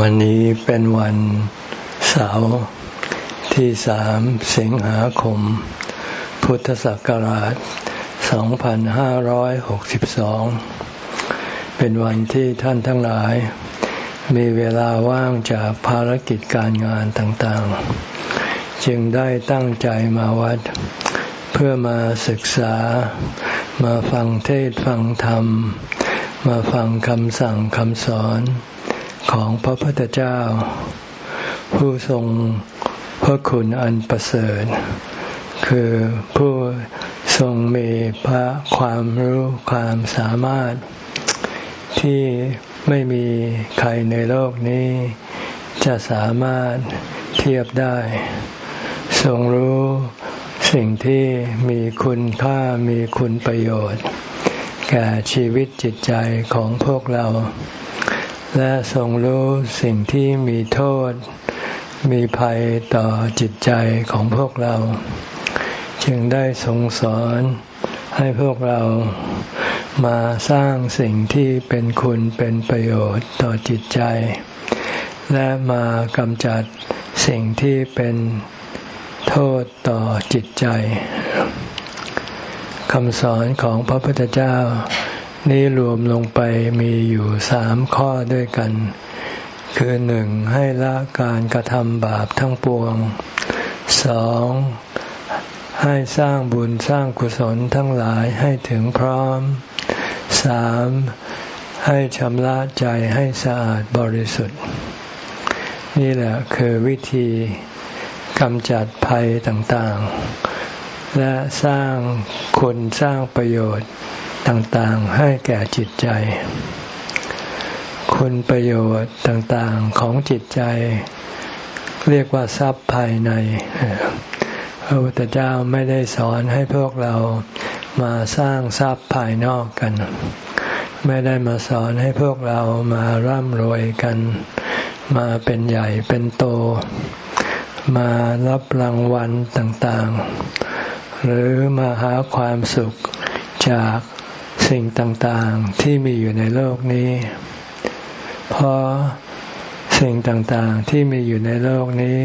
วันนี้เป็นวันเสาร์ที่สามสิงหาคม พุทธศักราช 2562 เป็นวันที่ท่านทั้งหลาย มีเวลาว่างจากภารกิจการงานต่างๆ จึงได้ตั้งใจมาวัด เพื่อมาศึกษา มาฟังเทศฟังธรรม มาฟังคำสั่งคำสอน ของพระพุทธเจ้า ผู้ทรงพระคุณอันประเสริฐ คือผู้ทรงมีพระความรู้ความสามารถ ที่ไม่มีใครในโลกนี้ จะสามารถเทียบได้ ทรงรู้สิ่งที่มีคุณค่ามีคุณประโยชน์ แก่ชีวิตจิตใจของพวกเรา และทรงรู้สิ่งที่มีโทษ มีภัยต่อจิตใจของพวกเรา จึงได้ทรงสอนให้พวกเรามาสร้างสิ่งที่เป็นคุณเป็นประโยชน์ต่อจิตใจ และมากำจัดสิ่งที่เป็นโทษต่อจิตใจคำสอนของพระพุทธเจ้า นี้รวมลงไปมีอยู่สามข้อด้วยกัน คือหนึ่งให้ละการกระทำบาปทั้งปวงสองให้สร้างบุญสร้างกุศลทั้งหลายให้ถึงพร้อมสามให้ชำระใจให้สะอาดบริสุทธิ์ นี่แหละคือวิธีกำจัดภัยต่างๆ และสร้างคุณสร้างประโยชน์ ต่างๆให้แก่จิตใจ คุณประโยชน์ต่างๆของจิตใจ เรียกว่าทรัพย์ภายในพระพุทธเจ้าไม่ได้สอนให้พวกเรามาสร้างทรัพย์ภายนอกกัน ไม่ได้มาสอนให้พวกเรามาร่ำรวยกัน มาเป็นใหญ่เป็นโต มารับรางวัลต่างๆ หรือมาหาความสุขจาก สิ่งต่างๆที่มีอยู่ในโลกนี้ เพราะสิ่งต่างๆที่มีอยู่ในโลกนี้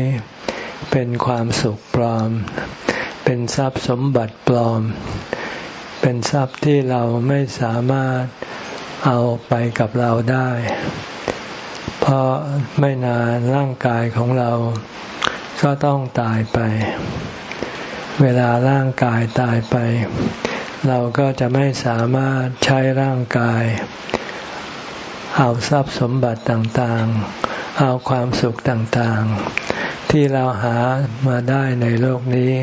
เป็นความสุขปลอม เป็นทรัพย์สมบัติปลอม เป็นทรัพย์ที่เราไม่สามารถเอาไปกับเราได้ เพราะไม่นานร่างกายของเราก็ต้องตายไป เวลาร่างกายตายไป เราก็จะไม่สามารถใช้ร่างกาย เอาทรัพย์สมบัติต่างๆ เอาความสุขต่างๆ ที่เราหามาได้ในโลกนี้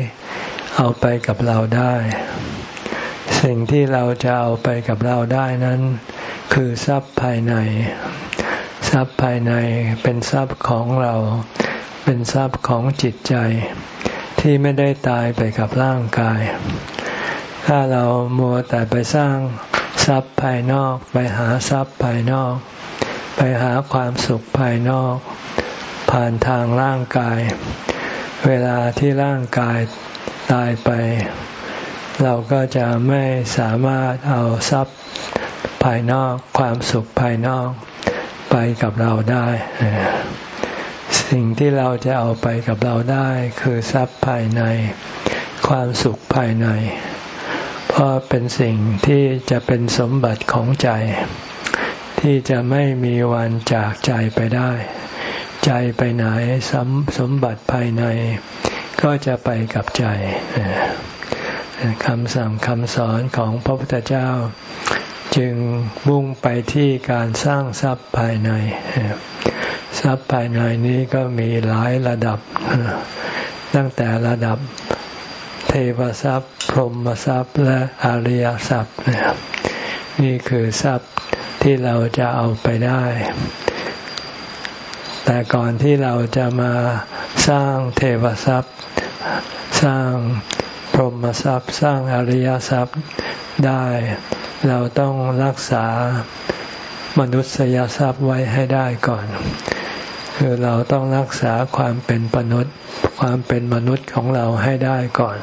เอาไปกับเราได้ สิ่งที่เราจะเอาไปกับเราได้นั้น คือทรัพย์ภายใน ทรัพย์ภายในเป็นทรัพย์ของเรา เป็นทรัพย์ของจิตใจ ที่ไม่ได้ตายไปกับร่างกาย ถ้าเรามัวแต่ไปสร้างทรัพย์ภายนอก ไปหาทรัพย์ภายนอก ไปหาความสุขภายนอก ผ่านทางร่างกาย เวลาที่ร่างกายตายไป เราก็จะไม่สามารถเอาทรัพย์ภายนอกความสุขภายนอกไปกับเราได้ สิ่งที่เราจะเอาไปกับเราได้ คือทรัพย์ภายใน ความสุขภายใน พราะเป็นสิ่งที่จะเป็นสมบัติของใจ ที่จะไม่มีวันจากใจไปได้ ใจไปไหนสมสมบัติภายใน ก็จะไปกับใจคำสั่งคำสอนของพระพุทธเจ้า จึงมุ่งไปที่การสร้างทรัพย์ภายใน ทรัพย์ภายในนี้ก็มีหลายระดับ ตั้งแต่ระดับ เทวทรัพย์ พรหมทรัพย์ และอริยทรัพย์นี่คือทรัพย์ที่เราจะเอาไปได้ แต่ก่อนที่เราจะมาสร้างเทวทรัพย์ สร้างพรหมทรัพย์ สร้างอริยทรัพย์ได้ เราต้องรักษามนุษยทรัพย์ไว้ให้ได้ก่อน คือเราต้องรักษาความเป็นมนุษย์ ความเป็นมนุษย์ของเราให้ได้ก่อน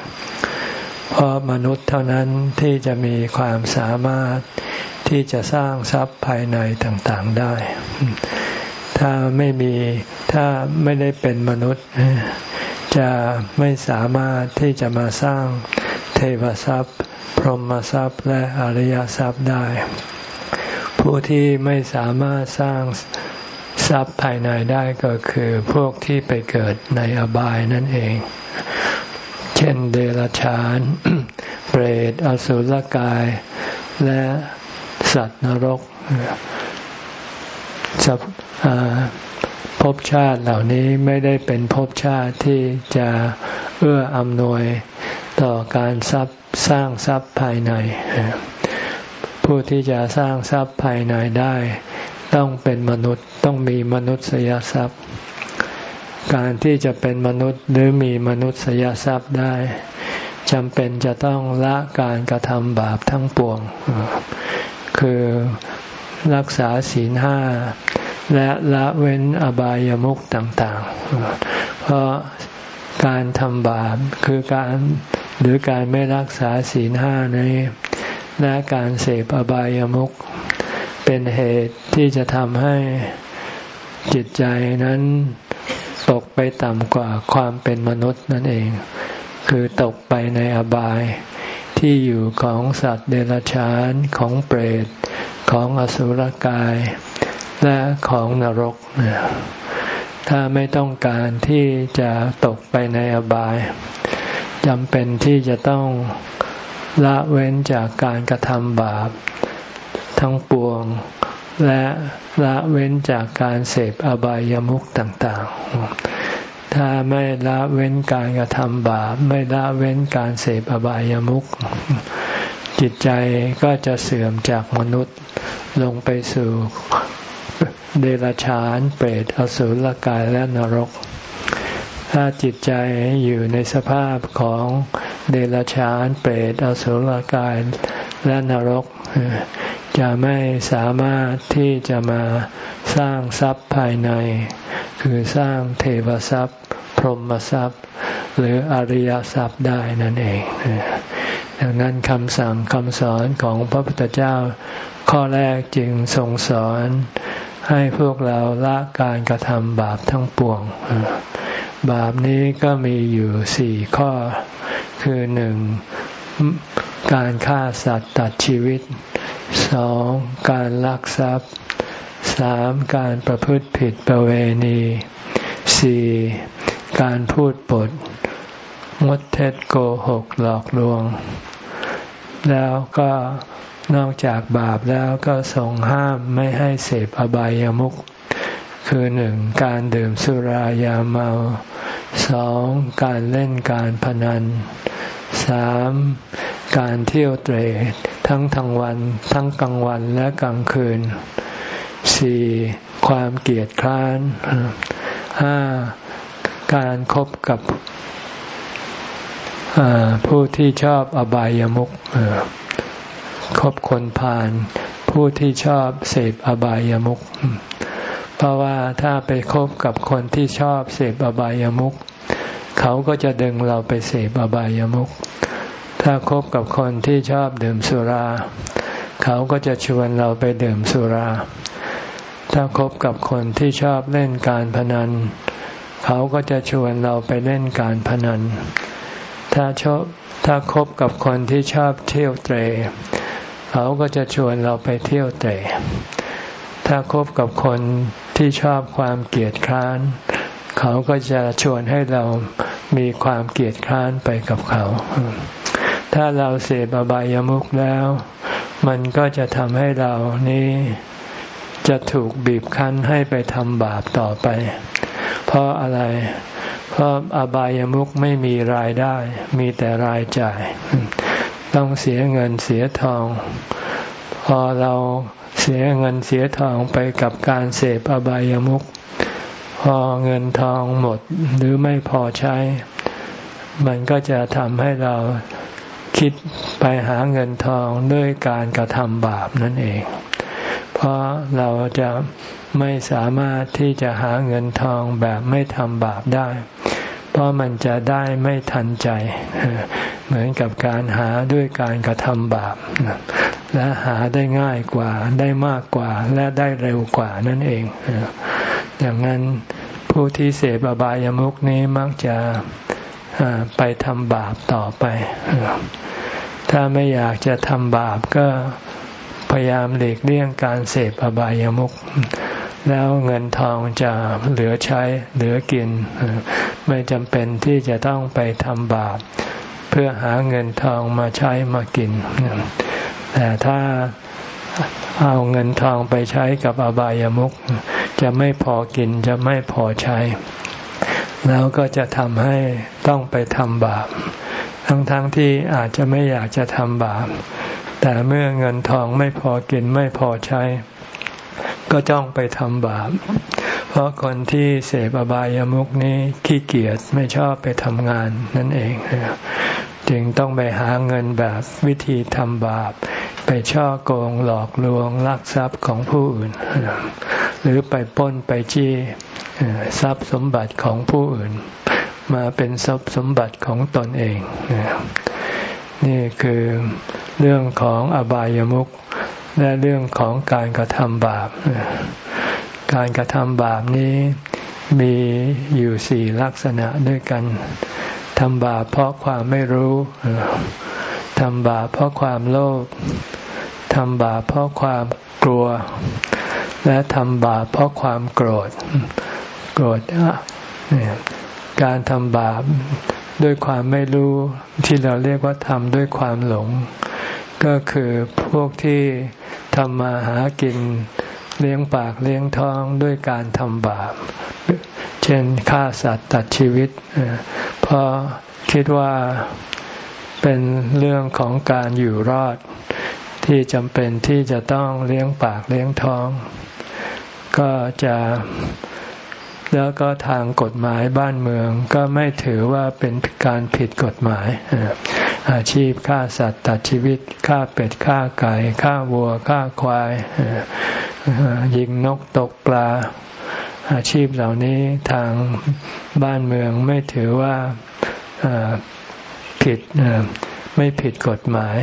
เพราะมนุษย์เท่านั้นที่จะมีความสามารถที่จะสร้างทรัพย์ภายในต่างๆได้ ถ้าไม่มีถ้าไม่ได้เป็นมนุษย์ จะไม่สามารถที่จะมาสร้างเทวทรัพย์ พรหมทรัพย์และอริยทรัพย์ได้ ผู้ที่ไม่สามารถสร้าง ทรัพย์ภายในได้ก็คือพวกที่ไปเกิดในอบายนั่นเอง เช่นเดรัจฉาน เปรต อสุรกาย และสัตว์นรกภพชาติเหล่านี้ไม่ได้เป็นภพชาติที่จะเอื้ออำนวยต่อการทรัพย์สร้างทรัพย์ภายใน ผู้ที่จะสร้างทรัพย์ภายในได้ ต้องเป็นมนุษย์ต้องมีมนุษยทรัพย์ การที่จะเป็นมนุษย์หรือมีมนุษยทรัพย์ได้จำเป็นจะต้องละการกระทำบาปทั้งปวง คือรักษาศีลห้าและละเว้นอบายามุขต่างๆ เพราะการทำบาปคือการหรือการไม่รักษาศีลห้านี้และการเสพอบายามุข เป็นเหตุที่จะทำให้จิตใจนั้นตกไปต่ำกว่าความเป็นมนุษย์นั่นเอง คือตกไปในอบาย ที่อยู่ของสัตว์เดรัจฉานของเปรตของอสุรกาย และของนรก ถ้าไม่ต้องการที่จะตกไปในอบายจำเป็นที่จะต้องละเว้นจากการกระทำบาป ทั้งปวง และละเว้นจากการเสพอบายามุขต่างๆ ถ้าไม่ละเว้นการกระทำบาป ไม่ละเว้นการเสพอบายามุข จิตใจก็จะเสื่อมจากมนุษย์ลงไปสู่เดรัจฉานเปรตอสุรกายและนรก ถ้าจิตใจอยู่ในสภาพของเดรัจฉานเปรตอสุรกาย และนรก จะไม่สามารถที่จะมาสร้างทรัพย์ภายใน คือสร้างเทวทรัพย์ พรหมทรัพย์ หรืออริยทรัพย์ได้นั่นเองดังนั้นคำสั่งคำสอนของพระพุทธเจ้า ข้อแรกจึงทรงสอนให้พวกเราละการกระทำบาปทั้งปวง บาปนี้ก็มีอยู่สี่ข้อ คือหนึ่ง การฆ่าสัตว์ตัดชีวิตสองการลักทรัพย์สามการประพฤติผิดประเวณีสี่การพูดปดมดเท็จโกหกหลอกลวง แล้วก็นอกจากบาปแล้วก็ทรงห้ามไม่ให้เสพอบายามุขคือหนึ่งการดื่มสุรายาเมาสองการเล่นการพนัน สามการเที่ยวเตรทั้งทั้งวัน ทั้งกลางวันและกลางคืนสี่ความเกียดคร้านห้าการครบกับผู้ที่ชอบอบายามุขคบคนพาลผู้ที่ชอบเสพอบายามุขเพราะว่าถ้าไปคบกับคนที่ชอบเสพอบายามุข เขาก็จะดึงเราไปเสพอบายามุขถ้าคบกับคนที่ชอบดื่มสุรา เขาก็จะชวนเราไปดื่มสุรา ถ้าคบกับคนที่ชอบเล่นการพนัน เขาก็จะชวนเราไปเล่นการพนัน ถ้าชอบถ้าคบกับคนที่ชอบเที่ยวเตร เขาก็จะชวนเราไปเที่ยวเตะถ้าคบกับคนที่ชอบความเกลียดคร้านเเขาก็จะชวนให้เรามีความเกียดคร้านไปกับเขา ถ้าเราเสพอบายามุขแล้ว มันก็จะทำให้เรานี้จะถูกบีบคั้นให้ไปทำบาปต่อไป เพราะอะไร เพราะอบายามุขไม่มีรายได้ มีแต่รายจ่าย ต้องเสียเงินเสียทอง พอเราเสียเงินเสียทองไปกับการเสพอบายามุข พอเงินทองหมดหรือไม่พอใช้ มันก็จะทำให้เราคิดไปหาเงินทองด้วยการกระทำบาปนั่นเอง เพราะเราจะไม่สามารถที่จะหาเงินทองแบบไม่ทำบาปได้ เพราะมันจะได้ไม่ทันใจ เหมือนกับการหาด้วยการกระทำบาป และหาได้ง่ายกว่า ได้มากกว่า และได้เร็วกว่านั่นเอง อย่างนั้น ผู้ที่เสพอบายามุขนี้มักจะไปทำบาปต่อไป ถ้าไม่อยากจะทำบาปก็พยายามหลีกเลี่ยงการเสพอบายามุขแล้วเงินทองจะเหลือใช้เหลือกิน ไม่จำเป็นที่จะต้องไปทำบาป เพื่อหาเงินทองมาใช้มากิน แต่ถ้า เอาเงินทองไปใช้กับอบายามุขจะไม่พอกินจะไม่พอใช้ แล้วก็จะทำให้ต้องไปทำบาป ทั้งๆทที่อาจจะไม่อยากจะทำบาป แต่เมื่อเงินทองไม่พอกินไม่พอใช้ ก็จ้องไปทำบาป เพราะคนที่เสพอบายามุกนี้ขี้เกียจไม่ชอบไปทำงานนั่นเอง จึงต้องไปหาเงินแบบวิธีทำบาป ไปช่อโกงหลอกลวงลักทรัพย์ของผู้อื่น หรือไปป้นไปจี้ทรัพย์สมบัติของผู้อื่น มาเป็นทรัพย์สมบัติของตนเอง นี่คือเรื่องของอบายามุขและเรื่องของการกระทำบาป การกระทำบาปนี้มีอยู่สี่ลักษณะด้วยกันทำบาปเพราะความไม่รู้ ทำบาปเพราะความโลภทำบาปเพราะความกลัว และทำบาปเพราะความโกรธ โกรธการทำบาปด้วยความไม่รู้ที่เราเรียกว่าทำด้วยความหลง ก็คือพวกที่ทำมาหากินเลี้ยงปากเลี้ยงท้องด้วยการทำบาป เช่นฆ่าสัตว์ตัดชีวิตเพราะคิดว่า เป็นเรื่องของการอยู่รอด ที่จำเป็นที่จะต้องเลี้ยงปากเลี้ยงท้อง ก็จะแล้วก็ทางกฎหมายบ้านเมืองก็ไม่ถือว่าเป็นการผิดกฎหมาย อาชีพฆ่าสัตว์ตัดชีวิตฆ่าเป็ดฆ่าไก่ฆ่าวัวฆ่าควายยิงนกตกปลา อาชีพเหล่านี้ทางบ้านเมืองไม่ถือว่า ผิดไม่ผิดกฎหมาย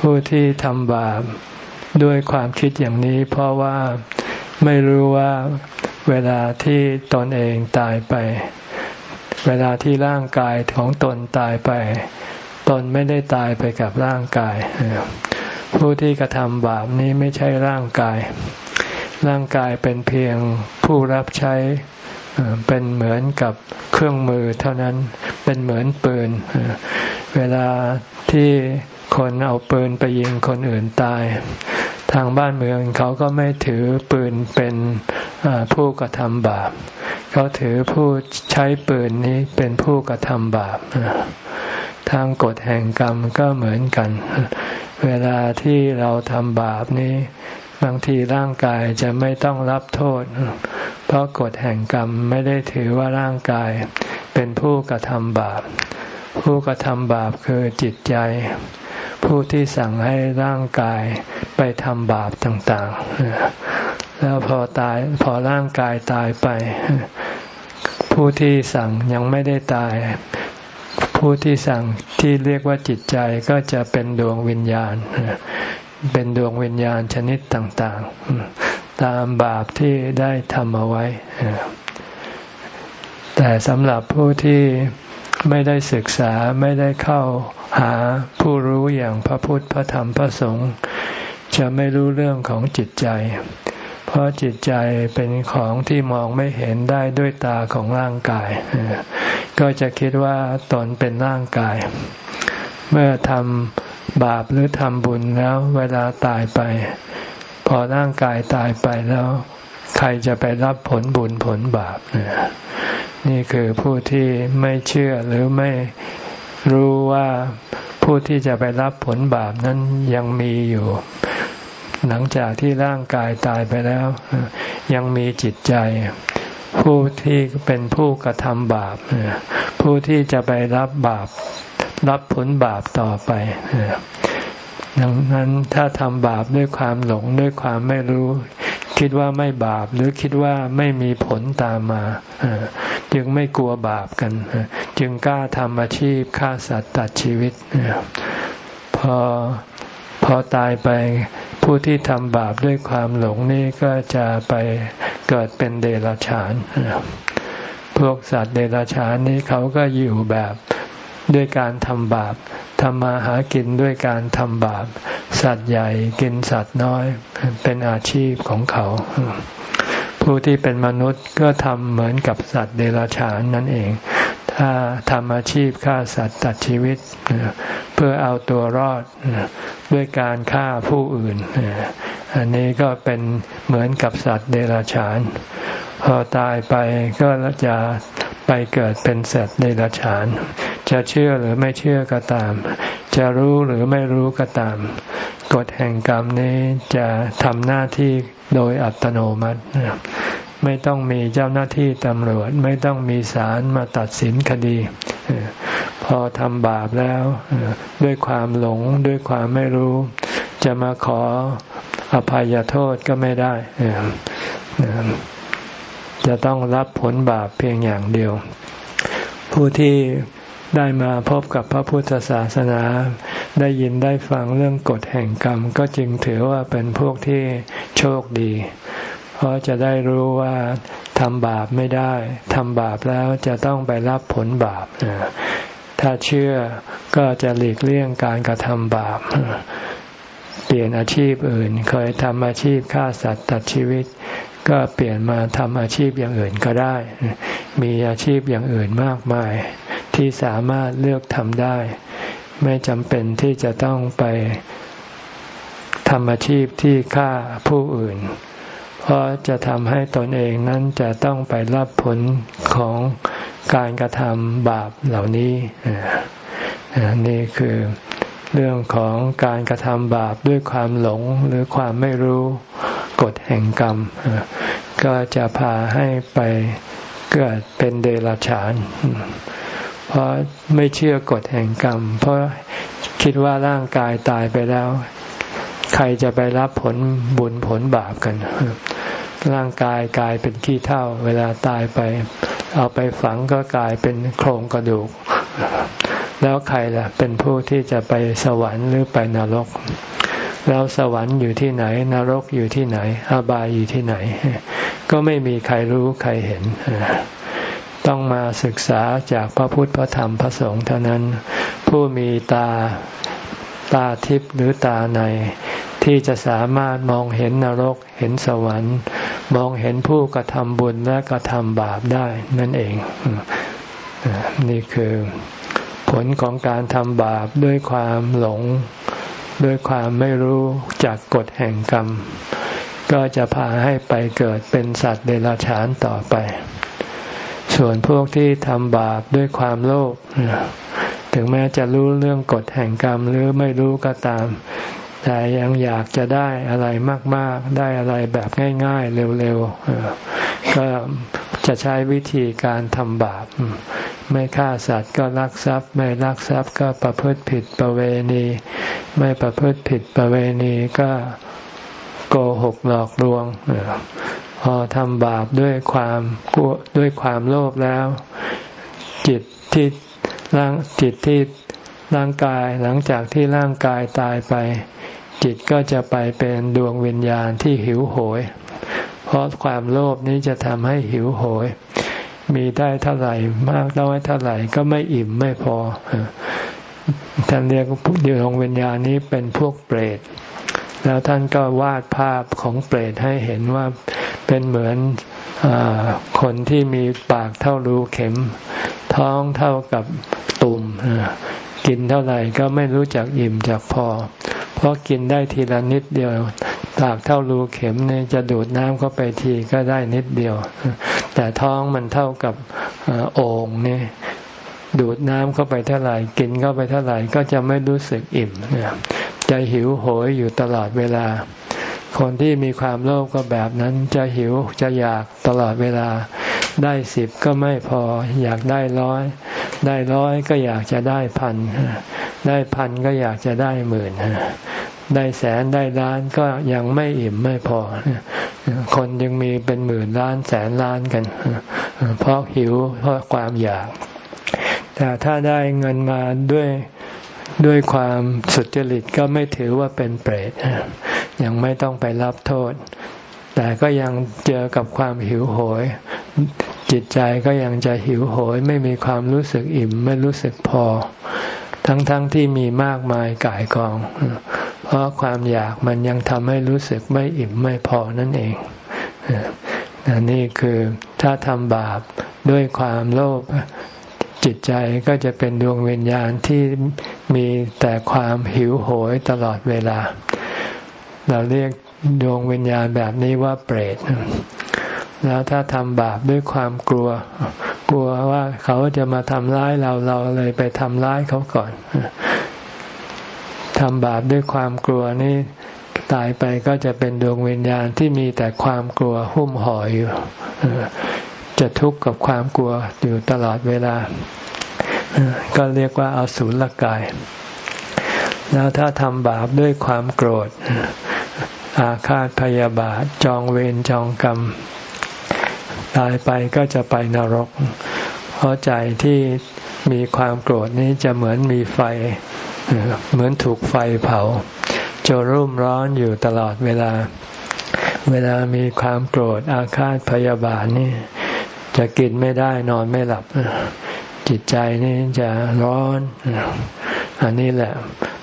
ผู้ที่ทำบาปด้วยความคิดอย่างนี้ เพราะว่าไม่รู้ว่าเวลาที่ตนเองตายไป เวลาที่ร่างกายของตนตายไป ตนไม่ได้ตายไปกับร่างกาย ผู้ที่กระทำบาปนี้ไม่ใช่ร่างกาย ร่างกายเป็นเพียงผู้รับใช้ เป็นเหมือนกับเครื่องมือเท่านั้นเป็นเหมือนปืน เวลาที่คนเอาปืนไปยิงคนอื่นตาย ทางบ้านเมืองเขาก็ไม่ถือปืนเป็นผู้กระทำบาป เขาถือผู้ใช้ปืนนี้เป็นผู้กระทำบาปทางกฎแห่งกรรมก็เหมือนกัน เวลาที่เราทำบาปนี้ บางทีร่างกายจะไม่ต้องรับโทษ เพราะกฎแห่งกรรมไม่ได้ถือว่าร่างกาย เป็นผู้กระทำบาป ผู้กระทำบาปคือจิตใจ ผู้ที่สั่งให้ร่างกายไปทำบาปต่างๆ แล้วพอตายพอร่างกายตายไป ผู้ที่สั่งยังไม่ได้ตายผู้ที่สั่งที่เรียกว่าจิตใจก็จะเป็นดวงวิญญาณ เป็นดวงวิญญาณชนิดต่าง ๆ ตามบาปที่ได้ทำเอาไว้ แต่สำหรับผู้ที่ไม่ได้ศึกษาไม่ได้เข้าหาผู้รู้อย่างพระพุทธพระธรรมพระสงฆ์จะไม่รู้เรื่องของจิตใจ เพราะจิตใจเป็นของที่มองไม่เห็นได้ด้วยตาของร่างกาย ก็จะคิดว่าตนเป็นร่างกาย เมื่อทำ บาปหรือทำบุญแล้วเวลาตายไป พอร่างกายตายไปแล้ว ใครจะไปรับผลบุญผลบาปนี่คือผู้ที่ไม่เชื่อหรือไม่รู้ว่าผู้ที่จะไปรับผลบาปนั้นยังมีอยู่ หลังจากที่ร่างกายตายไปแล้ว ยังมีจิตใจ ผู้ที่เป็นผู้กระทำบาป ผู้ที่จะไปรับบาป รับผลบาปต่อไปดังนั้นถ้าทำบาปด้วยความหลงด้วยความไม่รู้ คิดว่าไม่บาปหรือคิดว่าไม่มีผลตามมา จึงไม่กลัวบาปกัน จึงกล้าทำอาชีพฆ่าสัตว์ตัดชีวิต พอพอตายไปผู้ที่ทำบาปด้วยความหลงนี่ก็จะไปเกิดเป็นเดรัจฉานพวกสัตว์เดรัจฉานนี้เขาก็อยู่แบบ ด้วยการทำบาปทำมาหากินด้วยการทำบาป สัตว์ใหญ่กินสัตว์น้อย เป็นอาชีพของเขา ผู้ที่เป็นมนุษย์ก็ทำเหมือนกับสัตว์เดรัจฉานนั่นเอง ถ้าทำอาชีพฆ่าสัตว์ตัดชีวิต เพื่อเอาตัวรอดด้วยการฆ่าผู้อื่น อันนี้ก็เป็นเหมือนกับสัตว์เดรัจฉาน พอตายไปก็จะไปเกิดเป็นสัตว์เดรัจฉาน จะเชื่อหรือไม่เชื่อก็ตาม จะรู้หรือไม่รู้ก็ตาม กฎแห่งกรรมนี้จะทำหน้าที่โดยอัตโนมัติไม่ต้องมีเจ้าหน้าที่ตำรวจ ไม่ต้องมีศาลมาตัดสินคดี พอทำบาปแล้วด้วยความหลงด้วยความไม่รู้ จะมาขอ อภัยโทษก็ไม่ได้จะต้องรับผลบาปเพียงอย่างเดียว ผู้ที่ได้มาพบกับพระพุทธศาสนา ได้ยินได้ฟังเรื่องกฎแห่งกรรม ก็จึงถือว่าเป็นพวกที่โชคดี เพราะจะได้รู้ว่าทำบาปไม่ได้ทำบาปแล้วจะต้องไปรับผลบาปถ้าเชื่อก็จะหลีกเลี่ยงการกระทำบาป เปลี่ยนอาชีพอื่น เคยทำอาชีพฆ่าสัตว์ตัดชีวิต ก็เปลี่ยนมาทำอาชีพอย่างอื่นก็ได้ มีอาชีพอย่างอื่นมากมาย ที่สามารถเลือกทำได้ ไม่จำเป็นที่จะต้องไปทำอาชีพที่ฆ่าผู้อื่น เพราะจะทำให้ตนเองนั้นจะต้องไปรับผลของการกระทำบาปเหล่านี้ นี่คือ เรื่องของการกระทำบาปด้วยความหลงหรือความไม่รู้กฎแห่งกรรม ก็จะพาให้ไปเกิดเป็นเดรัจฉาน เพราะไม่เชื่อกฎแห่งกรรม เพราะคิดว่าร่างกายตายไปแล้ว ใครจะไปรับผลบุญผลบาปกัน ร่างกายกลายเป็นขี้เถ้าเวลาตายไป เอาไปฝังก็กลายเป็นโครงกระดูก แล้วใครล่ะเป็นผู้ที่จะไปสวรรค์หรือไปนรก แล้วสวรรค์อยู่ที่ไหน นรกอยู่ที่ไหนอบายอยู่ที่ไหน ก็ไม่มีใครรู้ใครเห็น ต้องมาศึกษาจากพระพุทธพระธรรมพระสงฆ์เท่านั้น ผู้มีตาตาทิพย์หรือตาใน ที่จะสามารถมองเห็นนรกเห็นสวรรค์ มองเห็นผู้กระทำบุญและกระทำบาปได้นั่นเอง นี่คือ ผลของการทำบาปด้วยความหลง ด้วยความไม่รู้จากกฎแห่งกรรม ก็จะพาให้ไปเกิดเป็นสัตว์เดรัจฉานต่อไป ส่วนพวกที่ทำบาปด้วยความโลภถึงแม้จะรู้เรื่องกฎแห่งกรรมหรือไม่รู้ก็ตาม แต่ยังอยากจะได้อะไรมาก ๆ ได้อะไรแบบง่าย ๆ เร็ว ๆ ก็จะใช้วิธีการทำบาป ไม่ฆ่าสัตว์ก็ลักทรัพย์ ไม่ลักทรัพย์ก็ประพฤติผิดประเวณี ไม่ประพฤติผิดประเวณีก็โกหกหลอกลวง พอทำบาปด้วยความกลัวด้วยความโลภแล้ว จิตที่ร่างจิตที่ร่างกายหลังจากที่ร่างกายตายไป จิตก็จะไปเป็นดวงวิญญาณที่หิวโหย เพราะความโลภนี้จะทำให้หิวโหย มีได้เท่าไหร่มากน้อยเท่าไหร่ก็ไม่อิ่มไม่พอท่านเรียกดวงวิญญาณนี้เป็นพวกเปรต แล้วท่านก็วาดภาพของเปรตให้เห็นว่าเป็นเหมือนอคนที่มีปากเท่ารูเข็ม ท้องเท่ากับตุ่มกินเท่าไหร่ก็ไม่รู้จักอิ่มจากพอ เพราะกินได้ทีละนิดเดียว ปากเท่ารูเข็มเนี่ยจะดูดน้ำเข้าไปทีก็ได้นิดเดียว แต่ท้องมันเท่ากับโอ่งเนี่ยดูดน้ำเข้าไปเท่าไหร่กินเข้าไปเท่าไหร่ก็จะไม่รู้สึกอิ่มจะหิวโหยอยู่ตลอดเวลา คนที่มีความโลภก็แบบนั้นจะหิวจะอยากตลอดเวลา ได้สิบก็ไม่พออยากได้ร้อย ได้ร้อยก็อยากจะได้พันได้พันก็อยากจะได้หมื่น ได้แสนได้ล้านก็ยังไม่อิ่มไม่พอ คนยังมีเป็นหมื่นล้านแสนล้านกัน เพราะหิวเพราะความอยาก แต่ถ้าได้เงินมาด้วยด้วยความสุจริตก็ไม่ถือว่าเป็นเปรตยังไม่ต้องไปรับโทษ แต่ก็ยังเจอกับความหิวโหย จิตใจก็ยังจะหิวโหย ไม่มีความรู้สึกอิ่ม ไม่รู้สึกพอ ทั้งๆทที่มีมากมายกายกอง เพราะความอยากมันยังทำให้รู้สึกไม่อิ่มไม่พอนั่นเองนี่คือถ้าทำบาปด้วยความโลภจิตใจก็จะเป็นดวงวิญญาณที่มีแต่ความหิวโหยตลอดเวลา เราเรียกดวงวิญญาณแบบนี้ว่าเปรตแล้วถ้าทำบาปด้วยความกลัว กลัวว่าเขาจะมาทำร้ายเราเราเลยไปทำร้ายเขาก่อนทำบาปด้วยความกลัวนี่ตายไปก็จะเป็นดวงวิญญาณที่มีแต่ความกลัวหุ้มห่ออยู่จะทุกข์กับความกลัวอยู่ตลอดเวลา ก็เรียกว่าอาสูรกาย แล้วถ้าทำบาปด้วยความโกรธ อาฆาตพยาบาท จองเวรจองกรรม ตายไปก็จะไปนรก เพราะใจที่มีความโกรธนี้จะเหมือนมีไฟ เหมือนถูกไฟเผาจะรุ่มร้อนอยู่ตลอดเวลา เวลามีความโกรธอาฆาตพยาบาทนี่จะกินไม่ได้นอนไม่หลับ จิตใจนี่จะร้อน อันนี้แหละ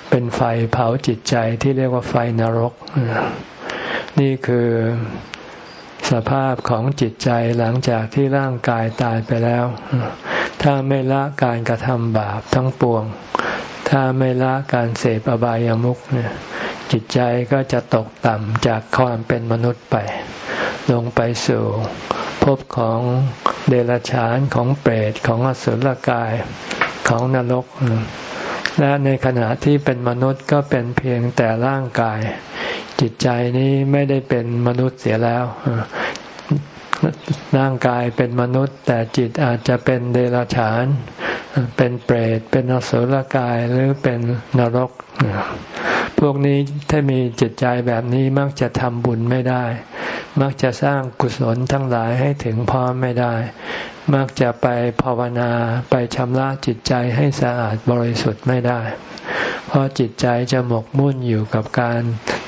เป็นไฟเผาจิตใจที่เรียกว่าไฟนรก นี่คือ สภาพของจิตใจหลังจากที่ร่างกายตายไปแล้ว ถ้าไม่ละการกระทำบาปทั้งปวง ถ้าไม่ละการเสพอบายามุขเนี่ยจิตใจก็จะตกต่ำจากความเป็นมนุษย์ไป ลงไปสู่ภพของเดรัจฉานของเปรตของอสุรกายของนรก และในขณะที่เป็นมนุษย์ก็เป็นเพียงแต่ร่างกาย จิตใจนี้ไม่ได้เป็นมนุษย์เสียแล้วร่างกายเป็นมนุษย์ แต่จิตอาจจะเป็นเดรัจฉาน เป็นเปรต เป็นอสุรกายหรือเป็นนรก พวกนี้ถ้ามีจิตใจแบบนี้มักจะทำบุญไม่ได้ มักจะสร้างกุศลทั้งหลายให้ถึงพร้อมไม่ได้ มักจะไปภาวนาไปชำระจิตใจให้สะอาดบริสุทธิ์ไม่ได้ เพราะจิตใจจะหมกมุ่นอยู่กับการ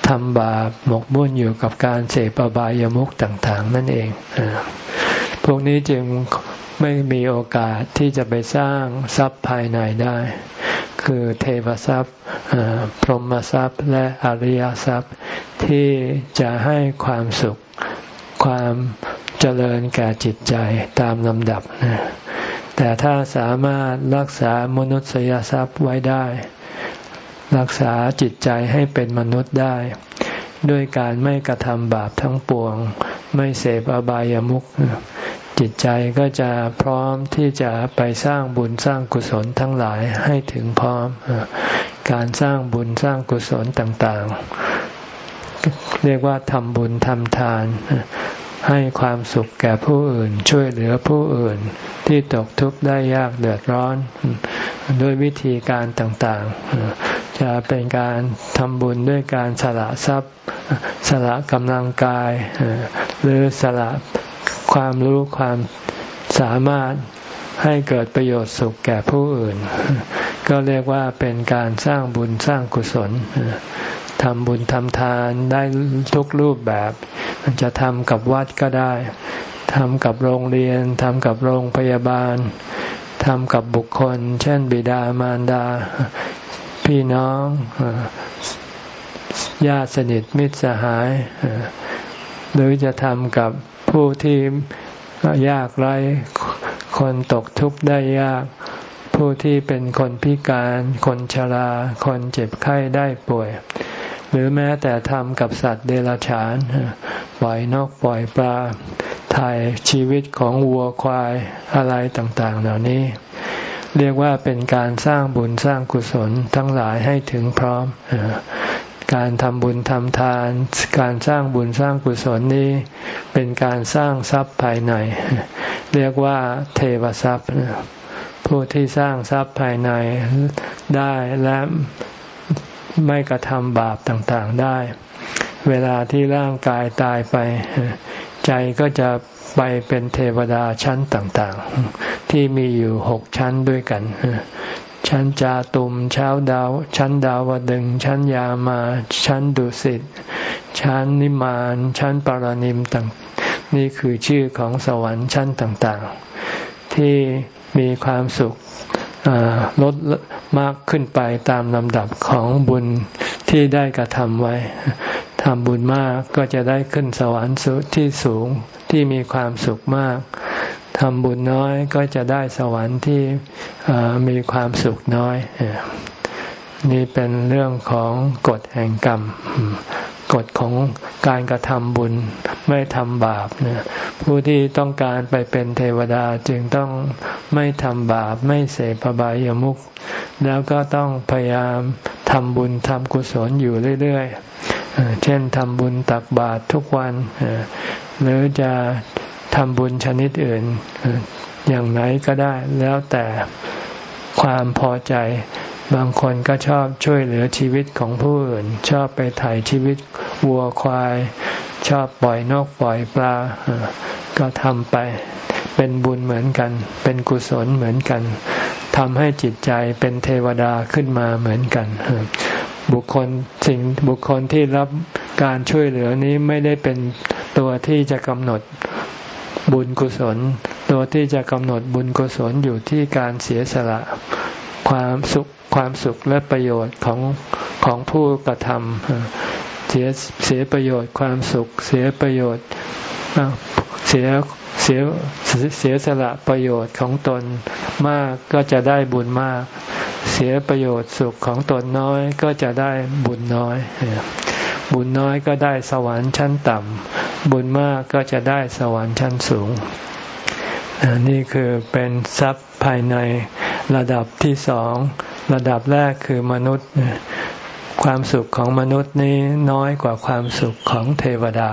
ทำบาปหมกมุ่นอยู่กับการเสพอบายามุขต่างๆ นั่นเอง พวกนี้จึงไม่มีโอกาสที่จะไปสร้างทรัพย์ภายในได้ คือเทวทรัพย์พรหมทรัพย์ และอริยทรัพย์ที่จะให้ความสุขความ เจริญแก่จิตใจตามลำดับนะแต่ถ้าสามารถรักษามนุษยทรัพย์ไว้ได้ รักษาจิตใจให้เป็นมนุษย์ได้ ด้วยการไม่กระทำบาปทั้งปวง ไม่เสพอบายามุขจิตใจก็จะพร้อมที่จะไปสร้างบุญสร้างกุศลทั้งหลายให้ถึงพร้อม การสร้างบุญสร้างกุศลต่างๆ เรียกว่าทำบุญทำทาน ให้ความสุขแก่ผู้อื่น ช่วยเหลือผู้อื่นที่ตกทุกข์ได้ยากเดือดร้อน ด้วยวิธีการต่างๆ จะเป็นการทำบุญด้วยการสละทรัพย์ สละกำลังกาย หรือสละความรู้ความสามารถให้เกิดประโยชน์สุขแก่ผู้อื่น ก็เรียกว่าเป็นการสร้างบุญสร้างกุศล ทำบุญทำทานได้ทุกรูปแบบ จะทำกับวัดก็ได้ทำกับโรงเรียนทำกับโรงพยาบาลทำกับบุคคล เช่น บิดามารดา พี่น้องญาติสนิทมิตรสหาย หรือจะทำกับผู้ที่ยากไร้คนตกทุกข์ได้ยาก ผู้ที่เป็นคนพิการ คนชรา คนเจ็บไข้ได้ป่วย หรือแม้แต่ทำกับสัตว์เดรัจฉาน ปล่อยนกปล่อยปลาถ่ายชีวิตของวัวควายอะไรต่างๆ เหล่านี้ เรียกว่าเป็นการสร้างบุญสร้างกุศลทั้งหลายให้ถึงพร้อม การทำบุญทำทาน การสร้างบุญสร้างกุศลนี้ เป็นการสร้างทรัพย์ภายใน เรียกว่าเทวทรัพย์ผู้ที่สร้างทรัพย์ภายในได้และ ไม่กระทำบาปต่างๆได้ เวลาที่ร่างกายตายไป ใจก็จะไปเป็นเทวดาชั้นต่างๆ ที่มีอยู่หกชั้นด้วยกัน ชั้นจาตุมช้าดาว ชั้นดาวดึง ชั้นยามา ชั้นดุสิต ชั้นนิมาน ชั้นปารณิมต่างนี่คือชื่อของสวรรค์ชั้นต่างๆ ที่มีความสุข ลดมากขึ้นไปตามลำดับของบุญที่ได้กระทำไว้ทำบุญมากก็จะได้ขึ้นสวรรค์ที่สูงที่มีความสุขมากทำบุญน้อยก็จะได้สวรรค์ที่มีความสุขน้อย นี่เป็นเรื่องของกฎแห่งกรรม กฎของการกระทำบุญไม่ทำบาปเนี่ยผู้ที่ต้องการไปเป็นเทวดาจึงต้องไม่ทำบาป ไม่เสพบายามุขแล้วก็ต้องพยายามทำบุญทำกุศลอยู่เรื่อยๆ เช่นทำบุญตักบาตรทุกวัน หรือจะทำบุญชนิดอื่น อย่างไหนก็ได้แล้วแต่ความพอใจ บางคนก็ชอบช่วยเหลือชีวิตของผู้อื่น ชอบไปถ่ายชีวิตวัวควาย ชอบปล่อยนกปล่อยปลา ก็ทำไป เป็นบุญเหมือนกัน เป็นกุศลเหมือนกันทำให้จิตใจเป็นเทวดาขึ้นมาเหมือนกัน บุคคลสิ่งบุคคลที่รับการช่วยเหลือนี้ไม่ได้เป็นตัวที่จะกำหนดบุญกุศล ตัวที่จะกำหนดบุญกุศลอยู่ที่การเสียสละ ความสุขความสุขและประโยชน์ของของผู้กระทำเสียเสียประโยชน์ความสุข เสียประโยชน์เสียเสียเสียสละประโยชน์ของตนมากก็จะได้บุญมาก เสียประโยชน์สุขของตนน้อยก็จะได้บุญน้อย บุญน้อยก็ได้สวรรค์ชั้นต่ำบุญมากก็จะได้สวรรค์ชั้นสูง นี่คือเป็นทรัพย์ภายใน ระดับที่สอง ระดับแรกคือมนุษย์ ความสุขของมนุษย์นี้น้อยกว่าความสุขของเทวดา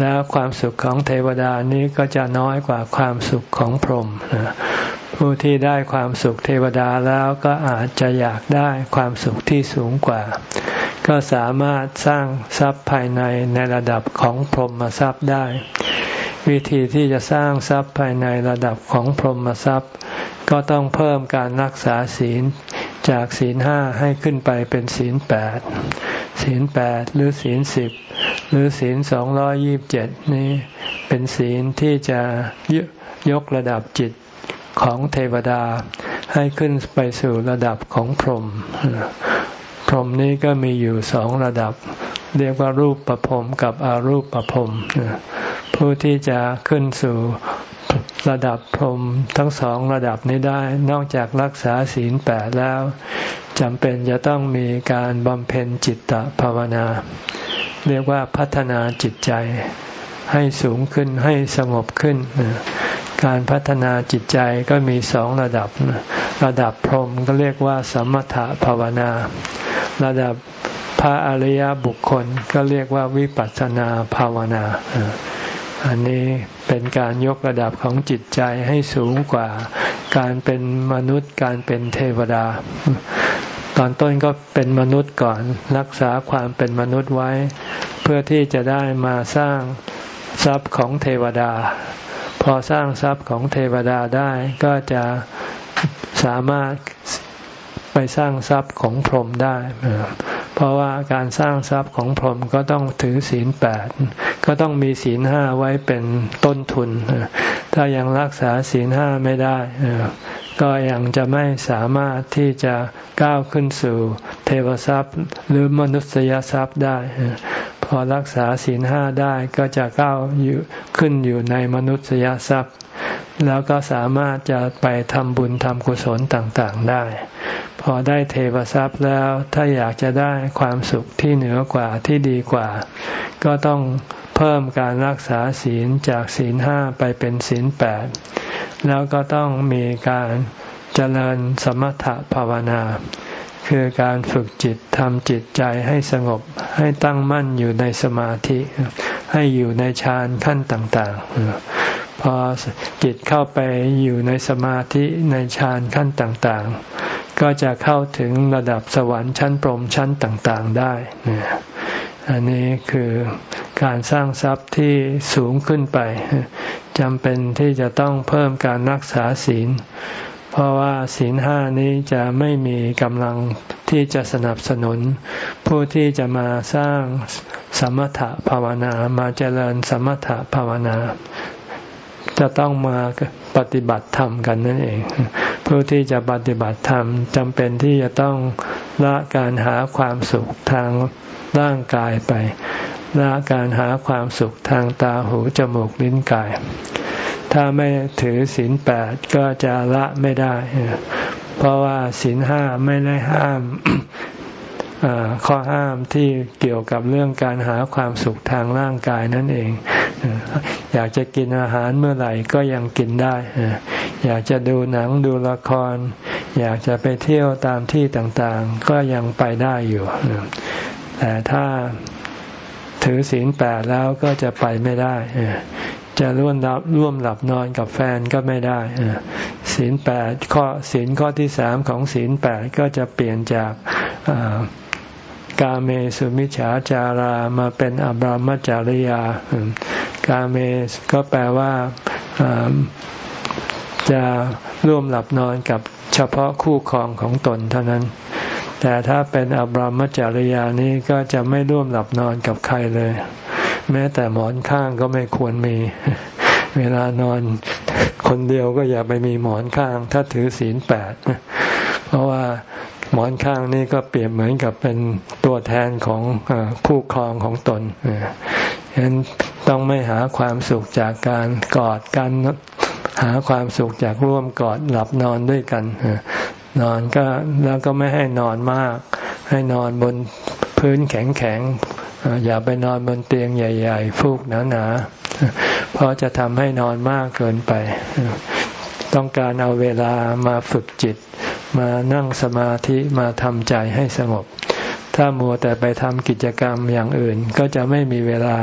แล้วความสุขของเทวดานี้ก็จะน้อยกว่าความสุขของพรหมผู้ที่ได้ความสุขเทวดาแล้วก็อาจจะอยากได้ความสุขที่สูงกว่า ก็สามารถสร้างทรัพย์ภายในในระดับของพรหมทรัพย์ได้ วิธีที่จะสร้างทรัพย์ภายในระดับของพรหมทรัพย์ ก็ต้องเพิ่มการรักษาศีลจากศีลห้าให้ขึ้นไปเป็นศีลแปดศีลแปดหรือศีลสิบหรือศีลสองร้อยี่บเจ็ดนี้เป็นศีลที่จะยกระดับจิตของเทวดาให้ขึ้นไปสู่ระดับของพรหมพรหมนี้ก็มีอยู่สองระดับ เรียกว่ารูปประพรมกับอารูปประพรมผู้ที่จะขึ้นสู่ ระดับพรมทั้งสองระดับนี้ได้ นอกจากรักษาศีลแปดแล้วจำเป็นจะต้องมีการบำเพ็ญจิตตภาวนา เรียกว่าพัฒนาจิตใจให้สูงขึ้นให้สงบขึ้น การพัฒนาจิตใจก็มีสองระดับ ระดับพรหมก็เรียกว่าสมถะภาวนา ระดับพระอริยบุคคลก็เรียกว่าวิปัสสนาภาวนา อันนี้เป็นการยกระดับของจิตใจให้สูงกว่า การเป็นมนุษย์การเป็นเทวดา ตอนต้นก็เป็นมนุษย์ก่อน รักษาความเป็นมนุษย์ไว้ เพื่อที่จะได้มาสร้างทรัพย์ของเทวดา พอสร้างทรัพย์ของเทวดาได้ก็จะสามารถไปสร้างทรัพย์ของพรหมได้ เพราะว่าการสร้างทรัพย์ของพรหมก็ต้องถือศีลแปดก็ต้องมีศีลห้าไว้เป็นต้นทุน ถ้ายังรักษาศีลห้าไม่ได้ ก็ยังจะไม่สามารถที่จะก้าวขึ้นสู่เทวทรัพย์หรือมนุษยทรัพย์ได้ พอรักษาศีลห้าได้ก็จะก้าวอยู่ขึ้นอยู่ในมนุษยทรัพย์ แล้วก็สามารถจะไปทำบุญทำกุศลต่างๆได้ พอได้เทวทรัพย์แล้วถ้าอยากจะได้ความสุขที่เหนือกว่าที่ดีกว่า ก็ต้องเพิ่มการรักษาศีลจากศีลห้าไปเป็นศีลแปดแล้วก็ต้องมีการเจริญสมถะภาวนา คือการฝึกจิตทำจิตใจให้สงบให้ตั้งมั่นอยู่ในสมาธิ ให้อยู่ในฌานขั้นต่าง ๆ พอจิตเข้าไปอยู่ในสมาธิในฌานขั้นต่างๆ ก็จะเข้าถึงระดับสวรรค์ชั้นพรมชั้นต่างๆได้ อันนี้คือการสร้างทรัพย์ที่สูงขึ้นไปจำเป็นที่จะต้องเพิ่มการรักษาศีล เพราะว่าศีลห้านี้จะไม่มีกำลังที่จะสนับสนุน ผู้ที่จะมาสร้างสมถะภาวนามาเจริญสมถะภาวนา จะต้องมาปฏิบัติธรรมกันนั่นเอง ผู้ที่จะปฏิบัติธรรมจำเป็นที่จะต้องละการหาความสุขทางร่างกายไปละการหาความสุขทางตาหูจมูกลิ้นกาย ถ้าไม่ถือศีลแปดก็จะละไม่ได้ เพราะว่าศีลห้าไม่ได้ห้าม ข้อห้ามที่เกี่ยวกับเรื่องการหาความสุขทางร่างกายนั่นเอง อยากจะกินอาหารเมื่อไหร่ก็ยังกินได้ อยากจะดูหนังดูละคร อยากจะไปเที่ยวตามที่ต่างๆ ก็ยังไปได้อยู่ แต่ถ้าถือศีลแปดแล้วก็จะไปไม่ได้จะร่วมรับร่วมหลับนอนกับแฟนก็ไม่ได้ศีลแปดข้อศีลข้อที่สามของศีลแปดก็จะเปลี่ยนจาก กาเมสุมิฉาจารามาเป็นอบรมจาริยา กาเมก็แปลว่าจะร่วมหลับนอนกับเฉพาะคู่ครองของตนเท่านั้น แต่ถ้าเป็นอบรมจาริยานี้ก็จะไม่ร่วมหลับนอนกับใครเลย แม้แต่หมอนข้างก็ไม่ควรมี เวลานอนคนเดียวก็อย่าไปมีหมอนข้าง ถ้าถือศีลแปดเพราะว่า หมอนข้างนี่ก็เปรียบเหมือนกับเป็นตัวแทนของคู่ครองของตนฉะนั้นต้องไม่หาความสุขจากการกอดกันหาความสุขจากร่วมกอดหลับนอนด้วยกันนอนก็แล้วก็ไม่ให้นอนมาก ให้นอนบนพื้นแข็งๆอย่าไปนอนบนเตียงใหญ่ ๆ ฟูกหนาๆเพราะจะทำให้นอนมากเกินไป ต้องการเอาเวลามาฝึกจิต มานั่งสมาธิมาทำใจให้สงบ ถ้ามัวแต่ไปทำกิจกรรมอย่างอื่นก็จะไม่มีเวลา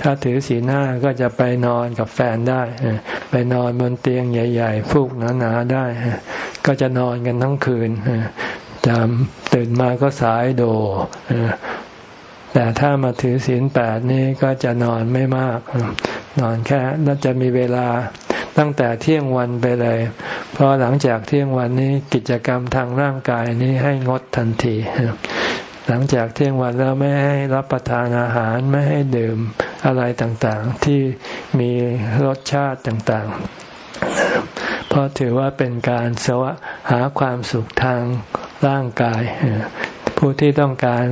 ถ้าถือศีลห้าก็จะไปนอนกับแฟนได้ ไปนอนบนเตียงใหญ่ ๆ ฟูกหนาๆได้ ก็จะนอนกันทั้งคืนจำตื่นมาก็สายโดแต่ถ้ามาถือศีลแปดนี่ก็จะนอนไม่มาก นอนแค่แล้วจะมีเวลา ตั้งแต่เที่ยงวันไปเลย เพราะหลังจากเที่ยงวันนี้กิจกรรมทางร่างกายนี้ให้งดทันที หลังจากเที่ยงวันแล้วไม่ให้รับประทานอาหารไม่ให้ดื่มอะไรต่างๆ ที่มีรสชาติต่างๆ เพราะถือว่าเป็นการสวะหาความสุขทางร่างกาย ผู้ที่ต้องการ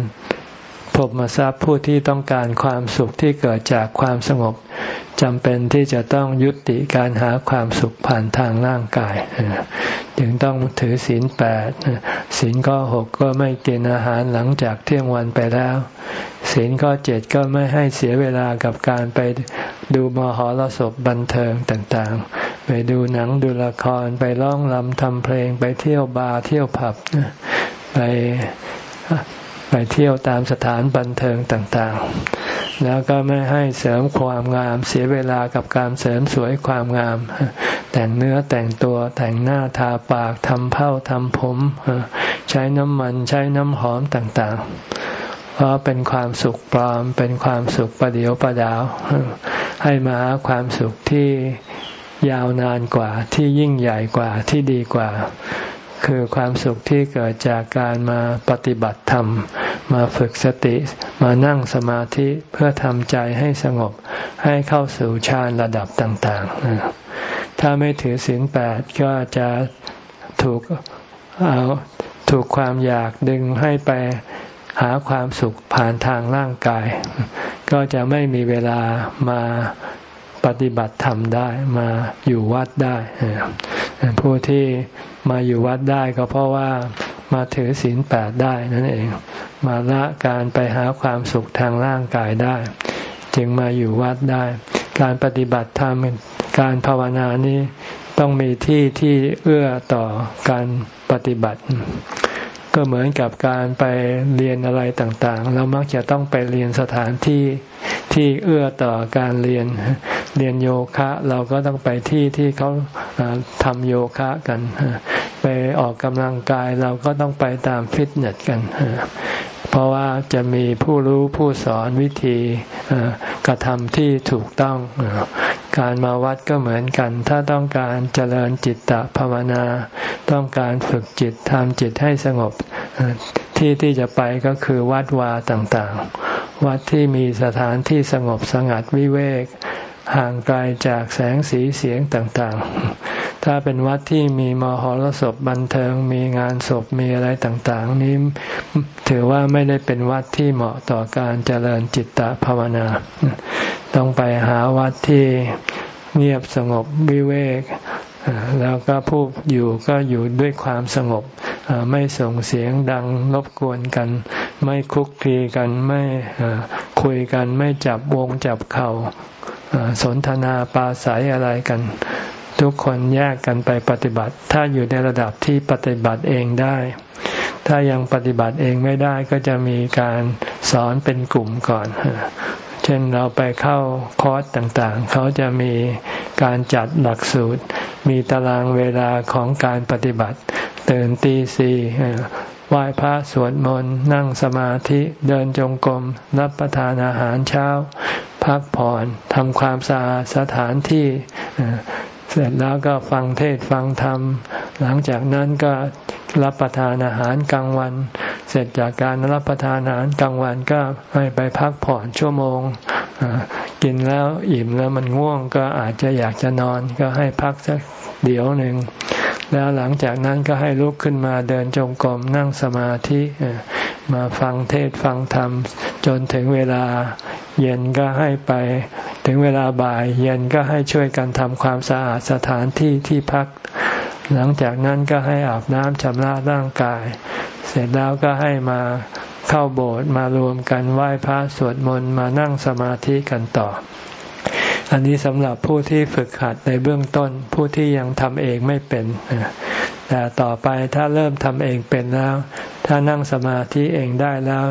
พบมาทราบผู้ที่ต้องการความสุขที่เกิดจากความสงบจำเป็นที่จะต้องยุติการหาความสุขผ่านทางร่างกายจึงต้องถือศีลแปดศีลข้อหกก็ไม่กินอาหารหลังจากเที่ยงวันไปแล้ว ศีลข้อเจ็ดก็ไม่ให้เสียเวลากับการไปดูมหรสพบันเทิงต่างๆ ไปดูหนังดูละครไปร้องรำทำเพลงไปเที่ยวบาร์เที่ยวผับไป ไปเที่ยวตามสถานบันเทิงต่างๆ แล้วก็ไม่ให้เสริมความงามเสียเวลากับการเสริมสวยความงาม แต่งเนื้อแต่งตัวแต่งหน้าทาปากทำเผ้าทำผม ใช้น้ำมันใช้น้ำหอมต่างๆ เพราะเป็นความสุขปลอม เป็นความสุขประเดียวประดาว ให้มาหาความสุขที่ยาวนานกว่าที่ยิ่งใหญ่กว่าที่ดีกว่า คือความสุขที่เกิดจากการมาปฏิบัติธรรม มาฝึกสติมานั่งสมาธิเพื่อทำใจให้สงบให้เข้าสู่ฌานระดับต่างๆ ถ้าไม่ถือศีลแปดก็จะถูกเอาถูกความอยากดึงให้ไปหาความสุขผ่านทางร่างกาย ก็จะไม่มีเวลามาปฏิบัติธรรมได้มาอยู่วัดได้ ผู้ที่ มาอยู่วัดได้ก็เพราะว่ามาถือศีลแปดได้นั่นเอง มาละการไปหาความสุขทางร่างกายได้ จึงมาอยู่วัดได้ การปฏิบัติธรรมการภาวนานี้ต้องมีที่ที่เอื้อต่อการปฏิบัติ ก็เหมือนกับการไปเรียนอะไรต่างๆ เรามักจะต้องไปเรียนสถานที่ที่เอื้อต่อการเรียน เรียนโยคะ เราก็ต้องไปที่ที่เขาทำโยคะกัน ไปออกกำลังกายเราก็ต้องไปตามฟิตเนสกัน เพราะว่าจะมีผู้รู้ผู้สอนวิธีกระทำที่ถูกต้อง การมาวัดก็เหมือนกัน ถ้าต้องการเจริญจิตตภาวนา ต้องการฝึกจิตทำจิตให้สงบ ที่ที่จะไปก็คือวัดวาต่างๆ วัดที่มีสถานที่สงบสงัดวิเวก ห่างไกลจากแสงสีเสียงต่างๆ ถ้าเป็นวัดที่มีมหรสพบันเทิงมีงานศพมีอะไรต่างๆ นี้ถือว่าไม่ได้เป็นวัดที่เหมาะต่อการเจริญจิตตภาวนา ต้องไปหาวัดที่เงียบสงบวิเวกแล้วก็ผู้อยู่ก็อยู่ด้วยความสงบ ไม่ส่งเสียงดังรบกวนกัน ไม่คุกคีกันไม่คุยกันไม่จับวงจับเข่าสนทนาปาศัยอะไรกัน ทุกคนแยกกันไปปฏิบัติ ถ้าอยู่ในระดับที่ปฏิบัติเองได้ ถ้ายังปฏิบัติเองไม่ได้ก็จะมีการสอนเป็นกลุ่มก่อน เช่นเราไปเข้าคอร์สต่างๆ เขาจะมีการจัดหลักสูตร มีตารางเวลาของการปฏิบัติ ตื่นตีสี่ไหว้พระสวดมนต์นั่งสมาธิเดินจงกรมรับประทานอาหารเช้า พักผ่อนทำความสะอาดสถานที่ เสร็จแล้วก็ฟังเทศฟังธรรม หลังจากนั้นก็รับประทานอาหารกลางวัน เสร็จจากการรับประทานอาหารกลางวันก็ให้ไปพักผ่อนชั่วโมง กินแล้วอิ่มแล้วมันง่วงก็อาจจะอยากจะนอนก็ให้พักสักเดี๋ยวหนึ่ง แล้วหลังจากนั้นก็ให้ลุกขึ้นมาเดินจงกรมนั่งสมาธิมาฟังเทศฟังธรรม จนถึงเวลาเย็นก็ให้ไป ถึงเวลาบ่ายเย็นก็ให้ช่วยกันทำความสะอาดสถานที่ที่พัก หลังจากนั้นก็ให้อาบน้ำชำระร่างกาย เสร็จแล้วก็ให้มาเข้าโบสถ์มารวมกันไหว้พระสวดมนต์มานั่งสมาธิกันต่อ อันนี้สำหรับผู้ที่ฝึกหัดในเบื้องต้น ผู้ที่ยังทำเองไม่เป็น แต่ต่อไปถ้าเริ่มทำเองเป็นแล้ว ถ้านั่งสมาธิเองได้แล้ว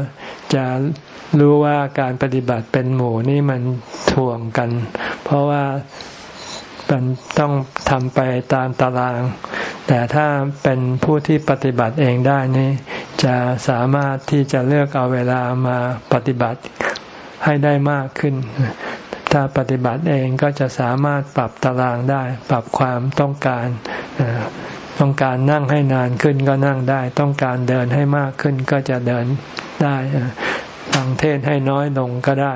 จะรู้ว่าการปฏิบัติเป็นหมู่นี่มันถ่วงกัน เพราะว่ามันต้องทำไปตามตาราง แต่ถ้าเป็นผู้ที่ปฏิบัติเองได้นี่ จะสามารถที่จะเลือกเอาเวลามาปฏิบัติให้ได้มากขึ้น ถ้าปฏิบัติเองก็จะสามารถปรับตารางได้ ปรับความต้องการต้องการนั่งให้นานขึ้นก็นั่งได้ ต้องการเดินให้มากขึ้นก็จะเดินได้ฟังเทศให้น้อยลงก็ได้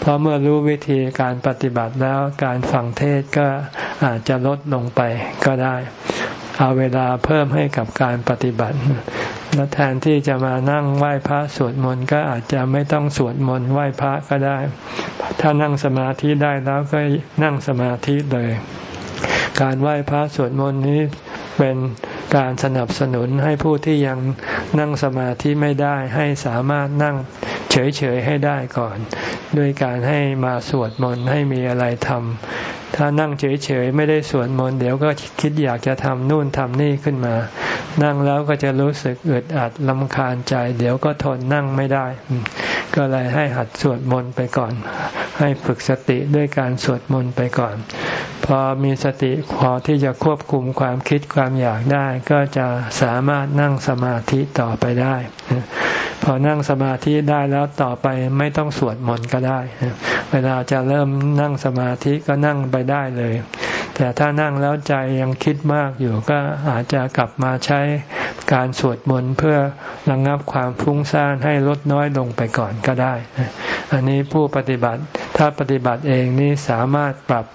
เพราะเมื่อรู้วิธีการปฏิบัติแล้วการฟังเทศก็อาจจะลดลงไปก็ได้ เอาเวลาเพิ่มให้กับการปฏิบัติ แล้วแทนที่จะมานั่งไหว้พระสวดมนต์ก็อาจจะไม่ต้องสวดมนต์ไหว้พระก็ได้ ถ้านั่งสมาธิได้แล้วก็นั่งสมาธิเลย การไหว้พระสวดมนต์นี้เป็นการสนับสนุนให้ผู้ที่ยังนั่งสมาธิไม่ได้ให้สามารถนั่งเฉยๆให้ได้ก่อน ด้วยการให้มาสวดมนต์ให้มีอะไรทำ ถ้านั่งเฉยๆไม่ได้สวดมนต์เดี๋ยวก็คิดอยากจะทำนู่นทำนี่ขึ้นมา นั่งแล้วก็จะรู้สึกอึดอัดลำคาญใจ เดี๋ยวก็ทนนั่งไม่ได้ ก็เลยให้หัดสวดมนต์ไปก่อน ให้ฝึกสติด้วยการสวดมนต์ไปก่อน พอมีสติพอที่จะควบคุมความคิดความอยากได้ ก็จะสามารถนั่งสมาธิต่อไปได้ พอนั่งสมาธิได้แล้วต่อไปไม่ต้องสวดมนต์ก็ได้ เวลาจะเริ่มนั่งสมาธิก็นั่งไปได้เลย แต่ถ้านั่งแล้วใจยังคิดมากอยู่ก็อาจจะกลับมาใช้การสวดมนต์เพื่อระงงับความฟุ้งซ่านให้ลดน้อยลงไปก่อนก็ได้ อันนี้ผู้ปฏิบัติถ้าปฏิบัติเองนี่สามารถปรับ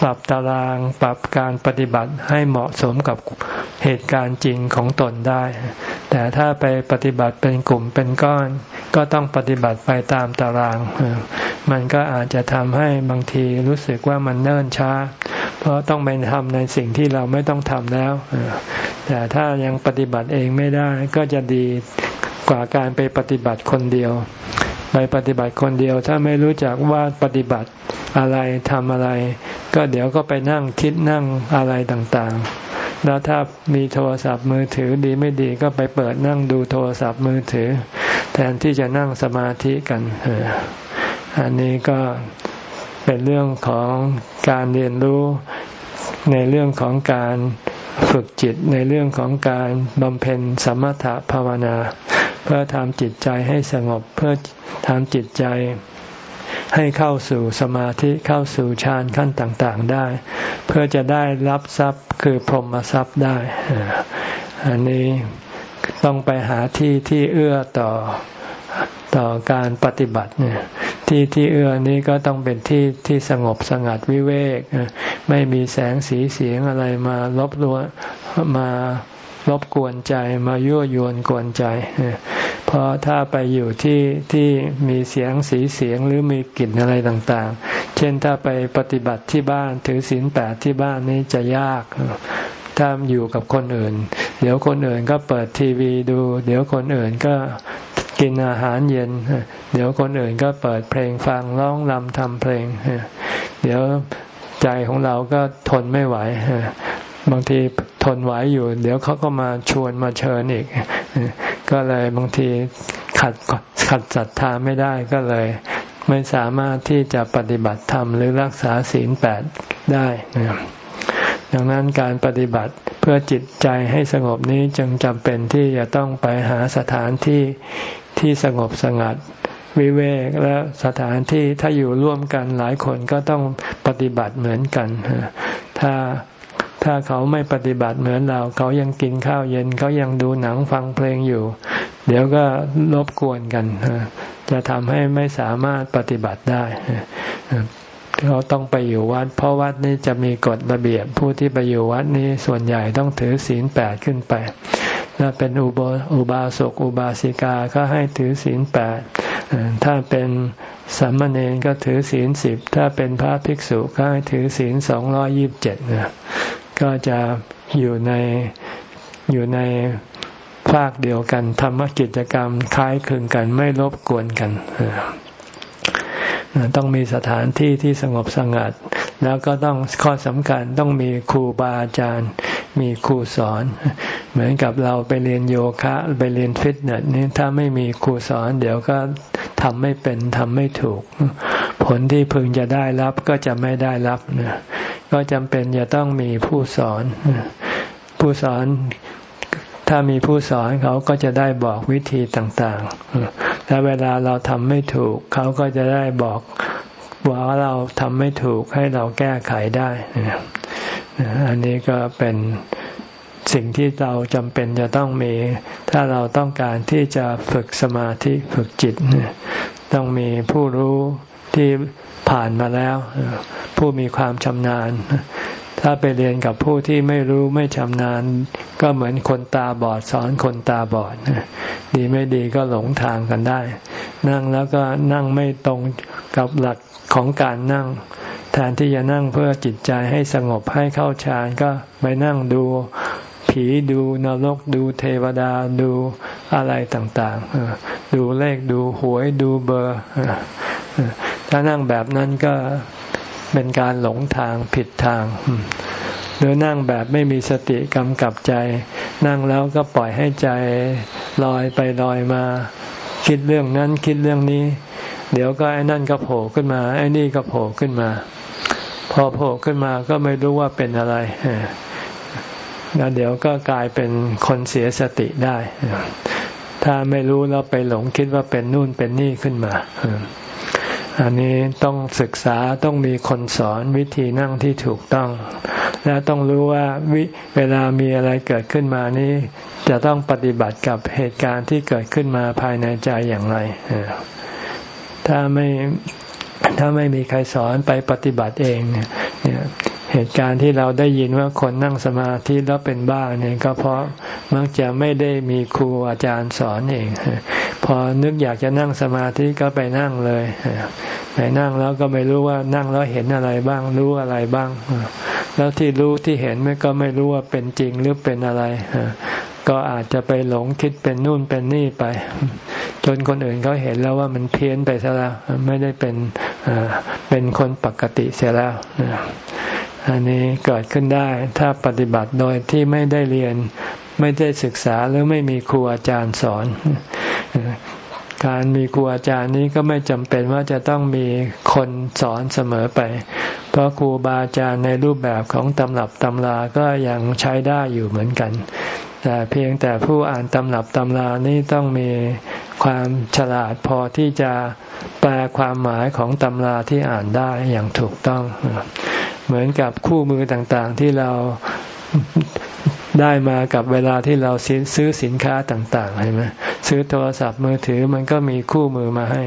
ปรับตารางปรับการปฏิบัติให้เหมาะสมกับเหตุการณ์จริงของตนได้ แต่ถ้าไปปฏิบัติเป็นกลุ่มเป็นก้อน ก็ต้องปฏิบัติไปตามตาราง มันก็อาจจะทำให้บางทีรู้สึกว่ามันเนิ่นช้า เพราะต้องไปทำในสิ่งที่เราไม่ต้องทำแล้ว แต่ถ้ายังปฏิบัติเองไม่ได้ก็จะดี กว่าการไปปฏิบัติคนเดียว ไปปฏิบัติคนเดียวถ้าไม่รู้จักว่าปฏิบัติอะไรทำอะไร ก็เดี๋ยวก็ไปนั่งคิดนั่งอะไรต่างๆ แล้วถ้ามีโทรศัพท์มือถือดีไม่ดีก็ไปเปิดนั่งดูโทรศัพท์มือถือ แทนที่จะนั่งสมาธิกันอันนี้ก็เป็นเรื่องของการเรียนรู้ในเรื่องของการฝึกจิตในเรื่องของการบำเพ็ญสมถะภาวนา เพื่อทำจิตใจให้สงบเพื่อทำจิตใจให้เข้าสู่สมาธิเข้าสู่ฌานขั้นต่างๆได้ เพื่อจะได้รับทรัพย์คือพรหมทรัพย์ได้ อันนี้ต้องไปหาที่ที่เอื้อต่อต่อการปฏิบัติเนี่ยที่ที่เอื้อนี้ก็ต้องเป็นที่ที่สงบสงัดวิเวก ไม่มีแสงสีเสียงอะไรมาลบลวนมา รบกวนใจมายั่วยวนกวนใจ เพราะถ้าไปอยู่ที่ที่มีเสียงสีเสียงหรือมีกลิ่นอะไรต่างๆ เช่นถ้าไปปฏิบัติที่บ้านถือศีลแปดที่บ้านนี้จะยากถ้าอยู่กับคนอื่น เดี๋ยวคนอื่นก็เปิดทีวีดู เดี๋ยวคนอื่นก็กินอาหารเย็น เดี๋ยวคนอื่นก็เปิดเพลงฟังร้องรำทำเพลง เดี๋ยวใจของเราก็ทนไม่ไหว บางทีทนไหวอยู่ เดี๋ยวเขาก็มาชวนมาเชิญอีก ก็เลยบางทีขัดขัดศรัทธาไม่ได้ก็เลย ไม่สามารถที่จะปฏิบัติธรรมหรือรักษาศีลแปดได้นะดังนั้นการปฏิบัติเพื่อจิตใจให้สงบนี้จึงจำเป็นที่จะต้องไปหาสถานที่ที่สงบสงัดวิเวกและสถานที่ถ้าอยู่ร่วมกันหลายคนก็ต้องปฏิบัติเหมือนกัน ถ้า ถ้าเขาไม่ปฏิบัติเหมือนเรา เขายังกินข้าวเย็น เขายังดูหนังฟังเพลงอยู่ เดี๋ยวก็รบกวนกัน จะทำให้ไม่สามารถปฏิบัติได้เขาต้องไปอยู่วัด เพราะวัดนี้จะมีกฎระเบียบผู้ที่ไปอยู่วัดนี้ส่วนใหญ่ต้องถือศีลแปดขึ้นไปถ้าเป็นอุบอุบาสกอุบาสิกาก็ให้ถือศีลแปดถ้าเป็นสามเณรก็ถือศีลสิบถ้าเป็นพระภิกษุก็ให้ถือศีลสองร้อยิบเจ็ด ก็จะอยู่ในอยู่ในภาคเดียวกันทำกิจกรรมคล้ายคลึงกันไม่รบกวนกัน ต้องมีสถานที่ที่สงบสงัด แล้วก็ต้องข้อสำคัญต้องมีครูบาอาจารย์ มีครูสอน เหมือนกับเราไปเรียนโยคะไปเรียนฟิตเนสนี่ถ้าไม่มีครูสอน เดี๋ยวก็ทำไม่เป็นทำไม่ถูก ผลที่พึงจะได้รับก็จะไม่ได้รับนะก็จำเป็นจะต้องมีผู้สอน ผู้สอนถ้ามีผู้สอนเขาก็จะได้บอกวิธีต่างๆถ้าเวลาเราทำไม่ถูก เขาก็จะได้บอกว่าเราทำไม่ถูกให้เราแก้ไขได้อันนี้ก็เป็นสิ่งที่เราจำเป็นจะต้องมี ถ้าเราต้องการที่จะฝึกสมาธิฝึกจิต ต้องมีผู้รู้ ที่ผ่านมาแล้ว ผู้มีความชำนาญ ถ้าไปเรียนกับผู้ที่ไม่รู้ไม่ชำนาญ ก็เหมือนคนตาบอดสอนคนตาบอดดีไม่ดีก็หลงทางกันได้ นั่งแล้วก็นั่งไม่ตรงกับหลักของการนั่ง แทนที่จะนั่งเพื่อจิตใจให้สงบให้เข้าฌานก็ไปนั่งดูผีดูนรกดูเทวดาดูอะไรต่างๆ ดูเลขดูหวยดูเบอร์ ถ้านั่งแบบนั้นก็เป็นการหลงทางผิดทาง หรือนั่งแบบไม่มีสติกำกับใจ นั่งแล้วก็ปล่อยให้ใจลอยไปลอยมา คิดเรื่องนั้นคิดเรื่องนี้ เดี๋ยวก็ไอ้นั่นก็โผล่ขึ้นมาไอ้นี่ก็โผล่ขึ้นมา พอโผล่ขึ้นมาก็ไม่รู้ว่าเป็นอะไรแล้วเดี๋ยวก็กลายเป็นคนเสียสติได้ ถ้าไม่รู้แล้วไปหลงคิดว่าเป็นนู่นเป็นนี่ขึ้นมา อันนี้ต้องศึกษาต้องมีคนสอนวิธีนั่งที่ถูกต้อง และต้องรู้ว่าวิเวลามีอะไรเกิดขึ้นมานี้ จะต้องปฏิบัติกับเหตุการณ์ที่เกิดขึ้นมาภายในใจอย่างไร ถ้าไม่ถ้าไม่มีใครสอนไปปฏิบัติเองเนี่ย เหตุการณ์ที่เราได้ยินว่าคนนั่งสมาธิแล้วเป็นบ้าเนี่ยก็เพราะมักจะไม่ได้มีครูอาจารย์สอนเอง พอนึกอยากจะนั่งสมาธิก็ไปนั่งเลยไปนั่งแล้วก็ไม่รู้ว่านั่งแล้วเห็นอะไรบ้าง รู้อะไรบ้าง แล้วที่รู้ที่เห็นไม่ก็ไม่รู้ว่าเป็นจริงหรือเป็นอะไรก็อาจจะไปหลงคิดเป็นนู่นเป็นนี่ไป จนคนอื่นเขาเห็นแล้วว่ามันเพี้ยนไปซะแล้วไม่ได้เป็นเป็นคนปกติเสียแล้ว อันนี้เกิดขึ้นได้ถ้าปฏิบัติโดยที่ไม่ได้เรียนไม่ได้ศึกษาหรือไม่มีครูอาจารย์สอน การมีครูอาจารย์นี้ก็ไม่จำเป็นว่าจะต้องมีคนสอนเสมอไป เพราะครูบาอาจารย์ในรูปแบบของตำรับตำราก็ยังใช้ได้อยู่เหมือนกัน แต่เพียงแต่ผู้อ่านตำรับตำรานี้ต้องมีความฉลาดพอที่จะแปลความหมายของตำราที่อ่านได้อย่างถูกต้อง เหมือนกับคู่มือต่างๆ ที่เราได้มากับเวลาที่เราซื้อสินค้าต่างๆเห็นไหมซื้อโทรศัพท์มือถือมันก็มีคู่มือมาให้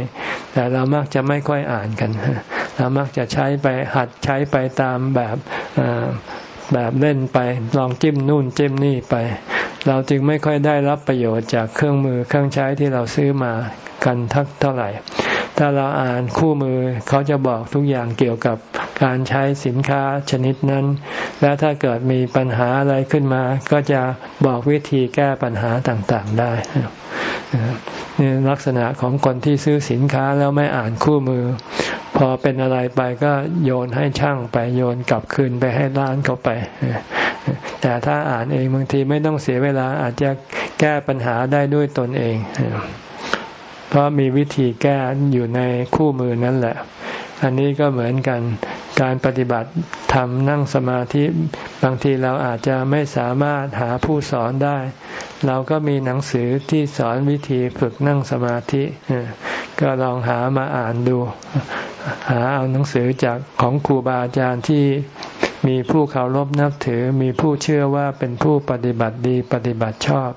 แต่เรามักจะไม่ค่อยอ่านกัน เรามักจะใช้ไปหัดใช้ไปตามแบบแบบเล่นไปลองจิ้มนู่นจิ้มนี่ไป เราจึงไม่ค่อยได้รับประโยชน์จากเครื่องมือเครื่องใช้ที่เราซื้อมากันทักเท่าไหร่ ถ้าเราอ่านคู่มือเขาจะบอกทุกอย่างเกี่ยวกับการใช้สินค้าชนิดนั้น และถ้าเกิดมีปัญหาอะไรขึ้นมา ก็จะบอกวิธีแก้ปัญหาต่างๆได้นี่ลักษณะของคนที่ซื้อสินค้าแล้วไม่อ่านคู่มือ พอเป็นอะไรไปก็โยนให้ช่างไปโยนกลับคืนไปให้ร้านเขาไป แต่ถ้าอ่านเองบางทีไม่ต้องเสียเวลาอาจจะแก้ปัญหาได้ด้วยตนเอง เพราะมีวิธีแก้อยู่ในคู่มือนั่นแหละ อันนี้ก็เหมือนกันการปฏิบัติทำนั่งสมาธิบางทีเราอาจจะไม่สามารถหาผู้สอนได้ เราก็มีหนังสือที่สอนวิธีฝึกนั่งสมาธิ ก็ลองหามาอ่านดู หาเอาหนังสือจากของครูบาอาจารย์ที่มีผู้เคารพนับถือมีผู้เชื่อว่าเป็นผู้ปฏิบัติดีปฏิบัติชอบ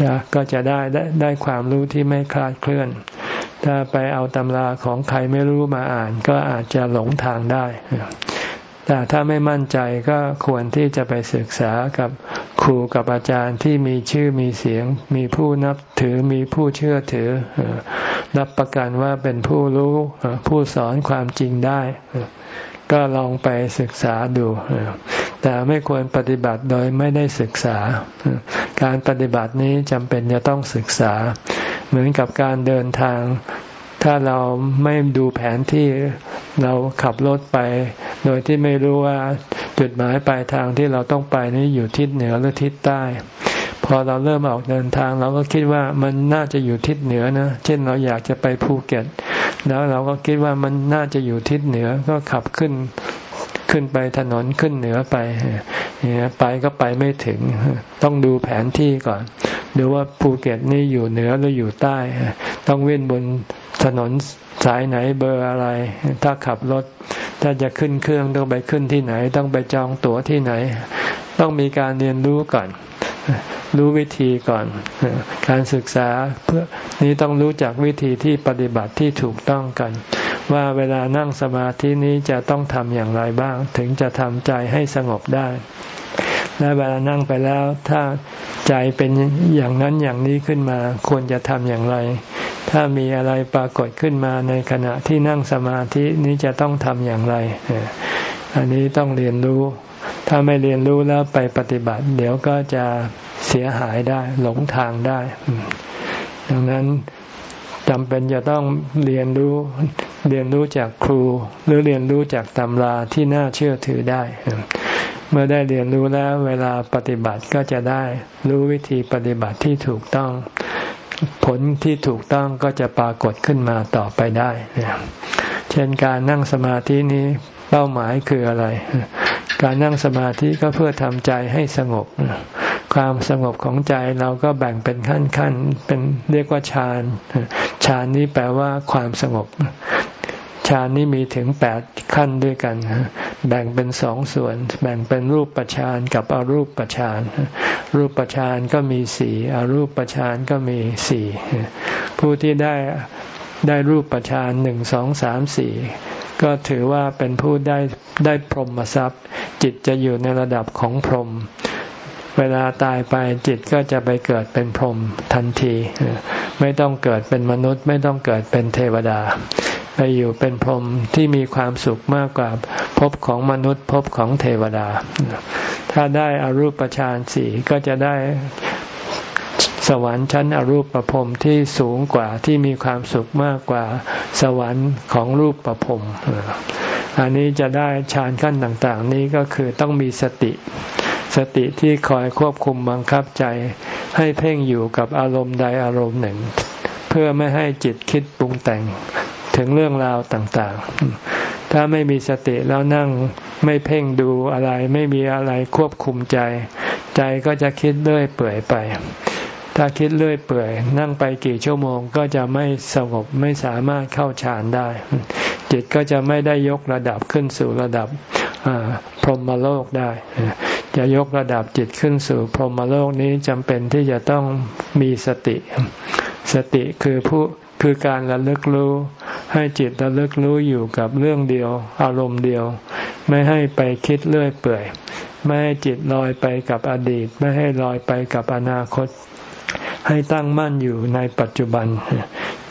จะก็จะได้ได้ความรู้ที่ไม่คลาดเคลื่อน ถ้าไปเอาตำราของใครไม่รู้มาอ่าน ก็อาจจะหลงทางได้ แต่ถ้าไม่มั่นใจก็ควรที่จะไปศึกษากับครูกับอาจารย์ที่มีชื่อมีเสียง มีผู้นับถือมีผู้เชื่อถือ รับประกันว่าเป็นผู้รู้ผู้สอนความจริงได้ ก็ลองไปศึกษาดู แต่ไม่ควรปฏิบัติโดยไม่ได้ศึกษา การปฏิบัตินี้จำเป็นจะต้องศึกษา เหมือนกับการเดินทาง ถ้าเราไม่ดูแผนที่เราขับรถไป โดยที่ไม่รู้ว่าจุดหมายปลายทางที่เราต้องไปนี้อยู่ทิศเหนือหรือทิศใต้ พอเราเริ่มออกเดินทาง เราก็คิดว่ามันน่าจะอยู่ทิศเหนือนะเช่นเราอยากจะไปภูเก็ต แล้วเราก็คิดว่ามันน่าจะอยู่ทิศเหนือก็ขับขึ้นขึ้นไปถนนขึ้นเหนือไปเนี่ยไปก็ไปไม่ถึง ต้องดูแผนที่ก่อนดูว่าภูเก็ตนี่อยู่เหนือหรืออยู่ใต้ ต้องเว้นบนถนนสายไหนเบอร์อะไร ถ้าขับรถ ถ้าจะขึ้นเครื่องต้องไปขึ้นที่ไหน ต้องไปจองตั๋วที่ไหน ต้องมีการเรียนรู้ก่อน รู้วิธีก่อน การศึกษาเพื่อนี้ต้องรู้จักวิธีที่ปฏิบัติที่ถูกต้องกัน ว่าเวลานั่งสมาธินี้จะต้องทำอย่างไรบ้าง ถึงจะทำใจให้สงบได้ และเวลานั่งไปแล้ว ถ้าใจเป็นอย่างนั้นอย่างนี้ขึ้นมา ควรจะทำอย่างไร ถ้ามีอะไรปรากฏขึ้นมาในขณะที่นั่งสมาธินี้จะต้องทำอย่างไร อันนี้ต้องเรียนรู้ ถ้าไม่เรียนรู้แล้วไปปฏิบัติ เดี๋ยวก็จะเสียหายได้ หลงทางได้ ดังนั้นจำเป็นจะต้องเรียนรู้เรียนรู้จากครู หรือเรียนรู้จากตำราที่น่าเชื่อถือได้ เมื่อได้เรียนรู้แล้วเวลาปฏิบัติก็จะได้รู้วิธีปฏิบัติที่ถูกต้อง ผลที่ถูกต้องก็จะปรากฏขึ้นมาต่อไปได้ เช่นการนั่งสมาธินี้ เป้าหมายคืออะไร การนั่งสมาธิก็เพื่อทำใจให้สงบ ความสงบของใจเราก็แบ่งเป็นขั้นขั้นเป็นเรียกว่าฌานฌานนี้แปลว่าความสงบฌานนี้มีถึงแปดขั้นด้วยกัน แบ่งเป็นสองส่วน แบ่งเป็นรูปปฌานกับอรูปปฌาน รูปปฌานก็มีสี่อรูปปฌานก็มีสี่ผู้ที่ได้ได้รูปปฌานหนึ่งสองสามสี่ ก็ถือว่าเป็นผู้ได้ได้พรหมทรัพย์ จิตจะอยู่ในระดับของพรหมเวลาตายไปจิตก็จะไปเกิดเป็นพรหมทันที ไม่ต้องเกิดเป็นมนุษย์ ไม่ต้องเกิดเป็นเทวดา ไปอยู่เป็นพรหมที่มีความสุขมากกว่าภพของมนุษย์ภพของเทวดา ถ้าได้อรูปฌานสี่ก็จะได้ สวรรค์ชั้นอรูปประพรมที่สูงกว่าที่มีความสุขมากกว่าสวรรค์ของรูปประพรมอันนี้จะได้ฌานขั้นต่างๆ นี้ก็คือต้องมีสติ สติที่คอยควบคุมบังคับใจ ให้เพ่งอยู่กับอารมณ์ใดอารมณ์หนึ่ง เพื่อไม่ให้จิตคิดปรุงแต่งถึงเรื่องราวต่างๆ ถ้าไม่มีสติแล้วนั่งไม่เพ่งดูอะไร ไม่มีอะไรควบคุมใจ ใจก็จะคิดเรื่อยเปื่อยไป ถ้าคิดเลื่อยเปื่อย นั่งไปกี่ชั่วโมงก็จะไม่สงบไม่สามารถเข้าฌานได้ จิตก็จะไม่ได้ยกระดับขึ้นสู่ระดับพรหมโลกได้ จะยกระดับจิตขึ้นสู่พรหมโลกนี้จำเป็นที่จะต้องมีสติ สติคือผู้คือการระลึกรู้ ให้จิตระลึกรู้อยู่กับเรื่องเดียว อารมณ์เดียว ไม่ให้ไปคิดเลื่อยเปื่อย ไม่ให้จิตลอยไปกับอดีต ไม่ให้ลอยไปกับอนาคต ให้ตั้งมั่นอยู่ในปัจจุบัน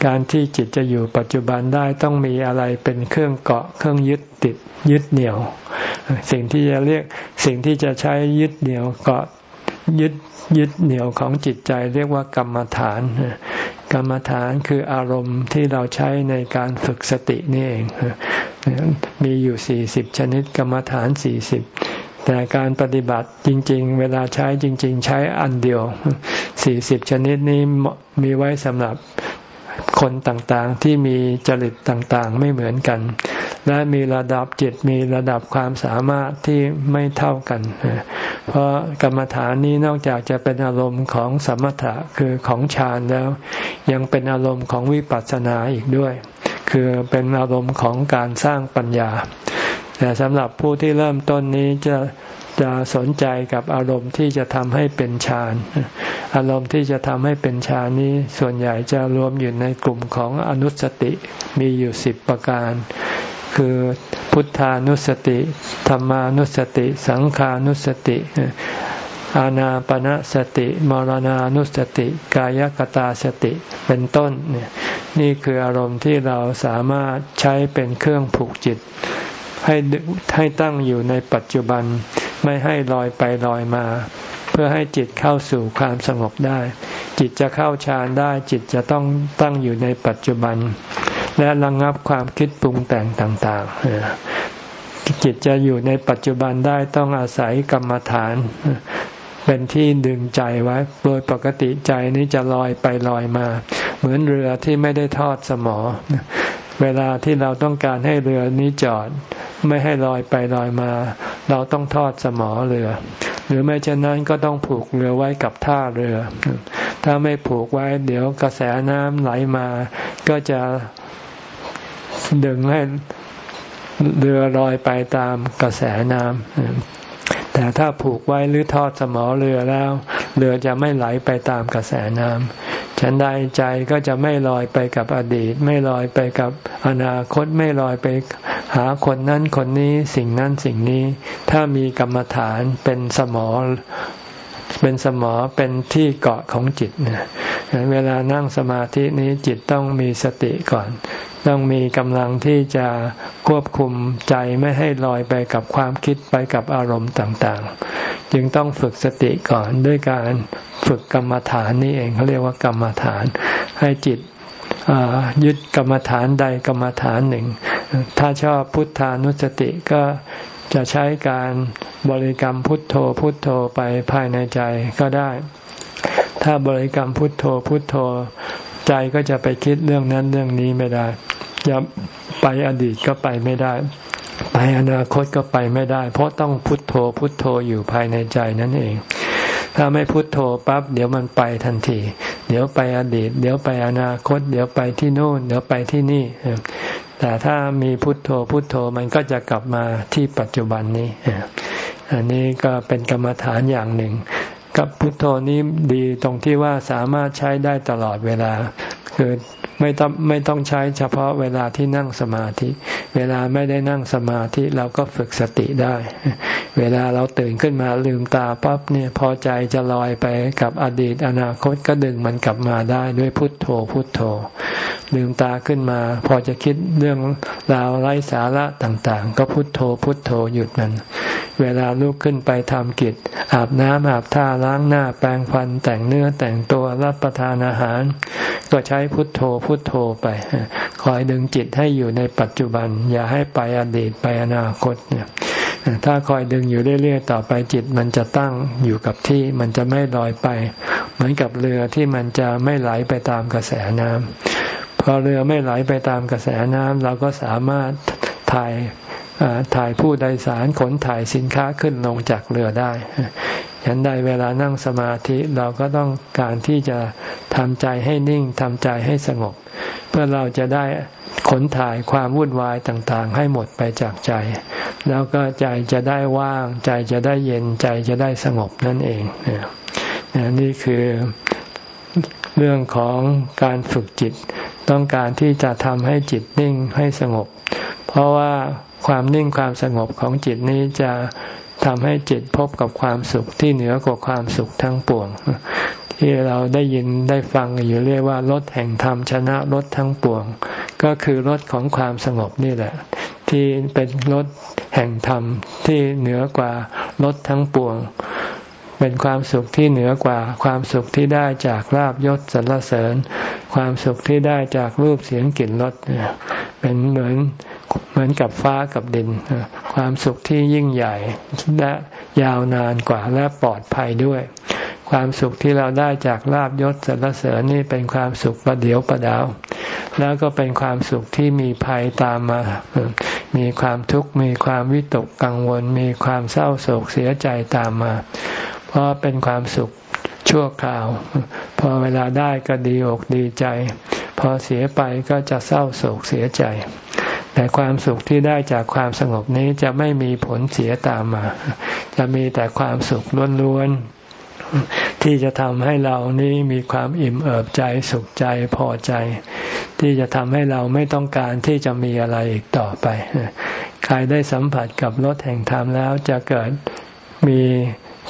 การที่จิตจะอยู่ปัจจุบันได้ต้องมีอะไรเป็นเครื่องเกาะเครื่องยึดติดยึดเหนี่ยว สิ่งที่จะเรียกสิ่งที่จะใช้ยึดเหนี่ยวเกาะยึดยึดเหนี่ยวของจิตใจเรียกว่ากรรมฐาน กรรมฐานคืออารมณ์ที่เราใช้ในการฝึกสตินี่เอง มีอยู่สี่สิบชนิดกรรมฐานสี่สิบ แต่การปฏิบัติจริง ๆ เวลาใช้จริง ๆ ใช้อันเดียวสี่สิบชนิดนี้มีไว้สำหรับคนต่างๆที่มีจริตต่างๆ ไม่เหมือนกัน และมีระดับจิตมีระดับความสามารถที่ไม่เท่ากัน เพราะกรรมฐานนี้นอกจากจะเป็นอารมณ์ของสมถะคือของฌานแล้ว ยังเป็นอารมณ์ของวิปัสสนาอีกด้วย คือเป็นอารมณ์ของการสร้างปัญญา แต่สำหรับผู้ที่เริ่มต้นนี้จะจะสนใจกับอารมณ์ที่จะทำให้เป็นฌาน อารมณ์ที่จะทำให้เป็นฌานนี้ส่วนใหญ่จะรวมอยู่ในกลุ่มของอนุสติมีอยู่สิบประการ คือพุทธานุสติธรรมานุสติ สังขานุสติอาณาปณะสติ มรณานุสติ กายกตาสติ เป็นต้น นี่คืออารมณ์ที่เราสามารถใช้เป็นเครื่องผูกจิต ให้ให้ตั้งอยู่ในปัจจุบัน ไม่ให้ลอยไปลอยมา เพื่อให้จิตเข้าสู่ความสงบได้ จิตจะเข้าฌานได้ จิตจะต้องตั้งอยู่ในปัจจุบัน และระงงับความคิดปรุงแต่งต่างๆ จิตจะอยู่ในปัจจุบันได้ต้องอาศัยกรรมฐานเป็นที่ดึงใจไว้ โดยปกติใจนี้จะลอยไปลอยมา เหมือนเรือที่ไม่ได้ทอดสมอ เวลาที่เราต้องการให้เรือนี้จอด ไม่ให้ลอยไปลอยมา เราต้องทอดสมอเรือ หรือไม่เช่นนั้นก็ต้องผูกเรือไว้กับท่าเรือ ถ้าไม่ผูกไว้เดี๋ยวกระแสน้ำไหลมา ก็จะดึงให้เรือลอยไปตามกระแสน้ำ แต่ถ้าผูกไว้หรือทอดสมอเรือแล้ว เรือจะไม่ไหลไปตามกระแสน้ำฉันใดใจก็จะไม่ลอยไปกับอดีต ไม่ลอยไปกับอนาคตไม่ลอยไปหาคนนั้นคนนี้สิ่งนั้นสิ่งนี้ ถ้ามีกรรมฐานเป็นสมอเป็นสมอเป็นที่เกาะของจิตเนี่ยเวลานั่งสมาธินี้จิตต้องมีสติก่อน ต้องมีกำลังที่จะควบคุมใจไม่ให้ลอยไปกับความคิดไปกับอารมณ์ต่างๆ จึงต้องฝึกสติก่อนด้วยการฝึกกรรมฐานนี่เองเขาเรียกว่ากรรมฐาน ให้จิตยึดกรรมฐานใดกรรมฐานหนึ่ง ถ้าชอบพุทธานุสติก็จะใช้การบริกรรมพุทโธพุทโธไปภายในใจก็ได้ ถ้าบริกรรมพุทโธพุทโธ ใจก็จะไปคิดเรื่องนั้นเรื่องนี้ไม่ได้ จะไปอดีตก็ไปไม่ได้ ไปอนาคตก็ไปไม่ได้ เพราะต้องพุทโธพุทโธอยู่ภายในใจนั่นเอง ถ้าไม่พุโทโธปั๊บเดี๋ยวมันไปทันที เดี๋ยวไปอดีต เดี๋ยวไปอนาคต เดี๋ยวไปที่โน่น เดี๋ยวไปที่นี่ แต่ถ้ามีพุทโธพุทโธมันก็จะกลับมาที่ปัจจุบันนี้ อันนี้ก็เป็นกรรมฐานอย่างหนึ่งกับพุทโธนี้ดีตรงที่ว่าสามารถใช้ได้ตลอดเวลา คือ ไม่ต้องไม่ต้องใช้เฉพาะเวลาที่นั่งสมาธิ เวลาไม่ได้นั่งสมาธิเราก็ฝึกสติได้ เวลาเราตื่นขึ้นมาลืมตาปั๊บเนี่ยพอใจจะลอยไปกับอดีตอนาคตก็ดึงมันกลับมาได้ด้วยพุทโธพุทโธลืมตาขึ้นมา พอจะคิดเรื่องราวไร้สาระต่างๆ ก็พุทโธพุทโธหยุดมัน เวลาลุกขึ้นไปทำกิจ อาบน้ำอาบท่าล้างหน้าแปรงฟัน แต่งเนื้อแต่งตัวรับประทานอาหาร ก็ใช้พุทโธพุทโธไป คอยดึงจิตให้อยู่ในปัจจุบัน อย่าให้ไปอดีตไปอนาคตเนี่ยถ้าคอยดึงอยู่เรื่อยๆ ต่อไปจิตมันจะตั้งอยู่กับที่มันจะไม่ลอยไป เหมือนกับเรือที่มันจะไม่ไหลไปตามกระแสน้ำ พอเรือไม่ไหลไปตามกระแสน้ำเราก็สามารถถ่ายถ่ายผู้โดยสารขนถ่ายสินค้าขึ้นลงจากเรือได้ฉันใดเวลานั่งสมาธิเราก็ต้องการที่จะทำใจให้นิ่งทำใจให้สงบ เพื่อเราจะได้ขนถ่ายความวุ่นวายต่างๆ ให้หมดไปจากใจ แล้วก็ใจจะได้ว่าง ใจจะได้เย็นใจจะได้สงบนั่นเองนี่คือ เรื่องของการฝึกจิต ต้องการที่จะทำให้จิตนิ่งให้สงบ เพราะว่าความนิ่งความสงบของจิตนี้จะทำให้จิตพบกับความสุขที่เหนือกว่าความสุขทั้งปวง ที่เราได้ยินได้ฟังอยู่เรียกว่ารถแห่งธรรมชนะรถทั้งปวง ก็คือรถของความสงบนี่แหละ ที่เป็นรถแห่งธรรมที่เหนือกว่ารถทั้งปวง เป็นความสุขที่เหนือกว่า ความสุขที่ได้จากลาบยศสรรเสริญ ความสุขที่ได้จากรูปเสียงกลิ่นรสเป็นเหมือนเหมือนกับฟ้ากับดิน ความสุขที่ยิ่งใหญ่และยาวนานกว่าและปลอดภัยด้วย ความสุขที่เราได้จากลาบยศสรรเสริญนี่เป็นความสุขประเดียวประดาว แล้วก็เป็นความสุขที่มีภัยตามมา มีความทุกข์มีความวิตกกังวล มีความเศร้าโศกเสียใจตามมา เพราะเป็นความสุขชั่วคราว พอเวลาได้ก็ดีอกดีใจ พอเสียไปก็จะเศร้าโศกเสียใจ แต่ความสุขที่ได้จากความสงบนี้จะไม่มีผลเสียตามมา จะมีแต่ความสุขล้วนๆที่จะทำให้เรานี้มีความอิ่มเอิบใจสุขใจพอใจ ที่จะทำให้เราไม่ต้องการที่จะมีอะไรอีกต่อไป ใครได้สัมผัสกับรถแห่งธรรมแล้วจะเกิดมี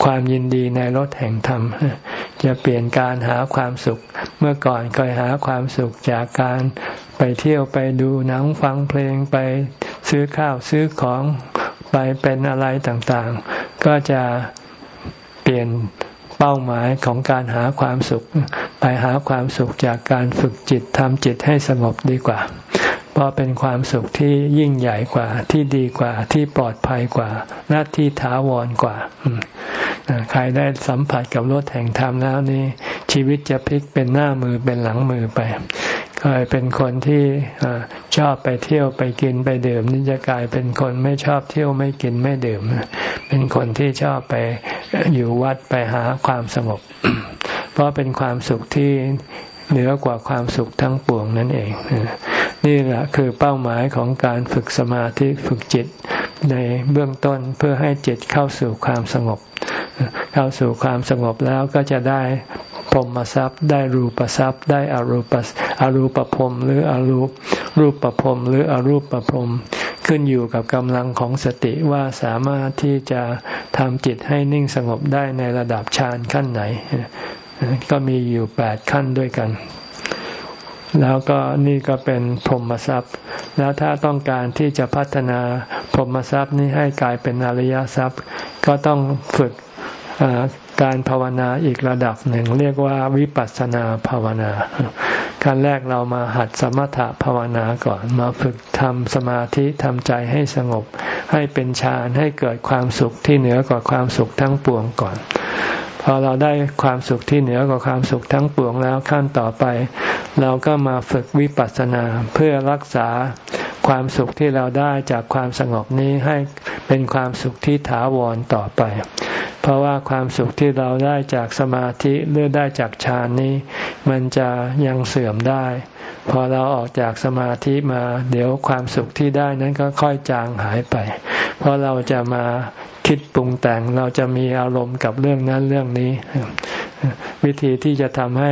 ความยินดีในรถแห่งธรรม จะเปลี่ยนการหาความสุข เมื่อก่อนเคยหาความสุขจากการไปเที่ยวไปดูหนังฟังเพลงไปซื้อข้าวซื้อของไปเป็นอะไรต่างๆ ก็จะเปลี่ยนเป้าหมายของการหาความสุข ไปหาความสุขจากการฝึกจิตทำจิตให้สงบดีกว่า เพราะเป็นความสุขที่ยิ่งใหญ่กว่าที่ดีกว่าที่ปลอดภัยกว่าหน้าที่ถาวรกว่าใครได้สัมผัสกับรถแห่งธรรมแล้วนี่ชีวิตจะพลิกเป็นหน้ามือเป็นหลังมือไปเคยเป็นคนที่ชอบไปเที่ยวไปกินไปดื่มนี่จะกลายเป็นคนไม่ชอบเที่ยวไม่กินไม่ดื่ม เป็นคนที่ชอบไปอยู่วัดไปหาความสงบ เพราะเป็นความสุขที่เหนือกว่าความสุขทั้งปวงนั่นเอง นี่แหละคือเป้าหมายของการฝึกสมาธิฝึกจิตในเบื้องต้นเพื่อให้จิตเข้าสู่ความสงบ เข้าสู่ความสงบแล้วก็จะได้พรมทรัพย์ ได้รูปทรัพย์ ได้อรูปอรูปภพหรืออรูปรูปภพหรืออรูปภพขึ้นอยู่กับกำลังของสติว่าสามารถที่จะทำจิตให้นิ่งสงบได้ในระดับฌานขั้นไหน ก็มีอยู่แปดขั้นด้วยกัน แล้วก็นี่ก็เป็นพรหมทรัพย์ แล้วถ้าต้องการที่จะพัฒนาพรหมทรัพย์นี้ให้กลายเป็นอริยทรัพย์ ก็ต้องฝึกการภาวนาอีกระดับหนึ่ง เรียกว่าวิปัสสนาภาวนาขั้นแรกเรามาหัดสมถะภาวนาก่อน มาฝึกทำสมาธิทำใจให้สงบ ให้เป็นฌานให้เกิดความสุขที่เหนือกว่าความสุขทั้งปวงก่อน พอเราได้ความสุขที่เหนือกว่าความสุขทั้งปวงแล้วขั้นต่อไป เราก็มาฝึกวิปัสสนาเพื่อรักษา ความสุขที่เราได้จากความสงบนี้ให้เป็นความสุขที่ถาวรต่อไป เพราะว่าความสุขที่เราได้จากสมาธิหรือได้จากฌานนี้ มันจะยังเสื่อมได้ พอเราออกจากสมาธิมาเดี๋ยวความสุขที่ได้นั้นก็ค่อยจางหายไป เพราะเราจะมาคิดปรุงแต่งเราจะมีอารมณ์กับเรื่องนั้นเรื่องนี้ วิธีที่จะทำให้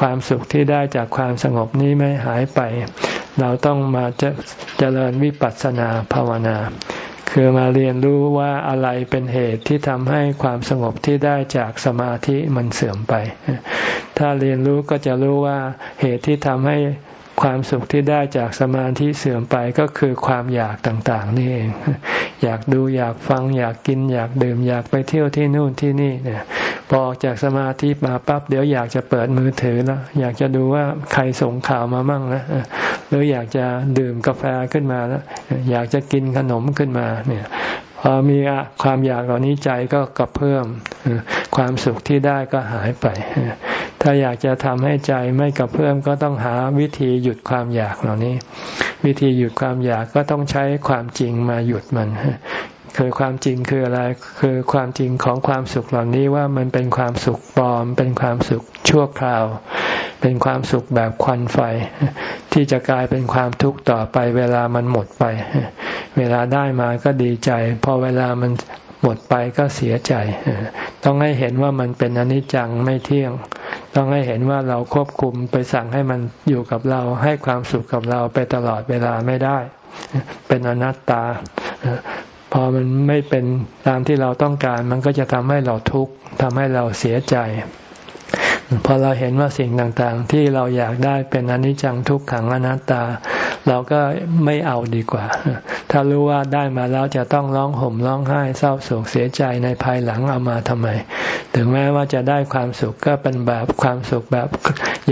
ความสุขที่ได้จากความสงบนี้ไม่หายไป เราต้องมาจเจริญวิปัสสนาภาวนา คือมาเรียนรู้ว่าอะไรเป็นเหตุที่ทำให้ความสงบที่ได้จากสมาธิมันเสื่อมไป ถ้าเรียนรู้ก็จะรู้ว่าเหตุที่ทำให้ ความสุขที่ได้จากสมาธิเสื่อมไปก็คือความอยากต่างๆ นี่เองอยากดูอยากฟังอยากกินอยากดื่มอยากไปเที่ยวที่นู่นที่นี่เนี่ยพอออกจากสมาธิมาปั๊บเดี๋ยวอยากจะเปิดมือถือแล้วอยากจะดูว่าใครส่งข่าวมามั่งนะหรืออยากจะดื่มกาแฟขึ้นมาแล้วอยากจะกินขนมขึ้นมาเนี่ย พอมีความอยากเหล่านี้ใจก็กระเพิ่ม ความสุขที่ได้ก็หายไป ถ้าอยากจะทำให้ใจไม่กระเพิ่มก็ต้องหาวิธีหยุดความอยากเหล่านี้ วิธีหยุดความอยากก็ต้องใช้ความจริงมาหยุดมัน คือความจริงคืออะไร คือความจริงของความสุขเหล่านี้ว่ามันเป็นความสุขปลอม เป็นความสุขชั่วคราว เป็นความสุขแบบควันไฟ ที่จะกลายเป็นความทุกข์ต่อไป เวลามันหมดไป เวลาได้มาก็ดีใจ พอเวลามันหมดไปก็เสียใจ ต้องให้เห็นว่ามันเป็นอนิจจังไม่เที่ยง ต้องให้เห็นว่าเราควบคุมไปสั่งให้มันอยู่กับเรา ให้ความสุขกับเราไปตลอดเวลาไม่ได้ เป็นอนัตตา พอมันไม่เป็นตามที่เราต้องการ มันก็จะทำให้เราทุกข์ทำให้เราเสียใจ พอเราเห็นว่าสิ่งต่างๆ ที่เราอยากได้เป็นอนิจจังทุกขังอนัตตา เราก็ไม่เอาดีกว่า ถ้ารู้ว่าได้มาแล้วจะต้องร้องห่มร้องไห้เศร้าโศกเสียใจในภายหลังเอามาทำไม ถึงแม้ว่าจะได้ความสุขก็เป็นแบบความสุขแบบ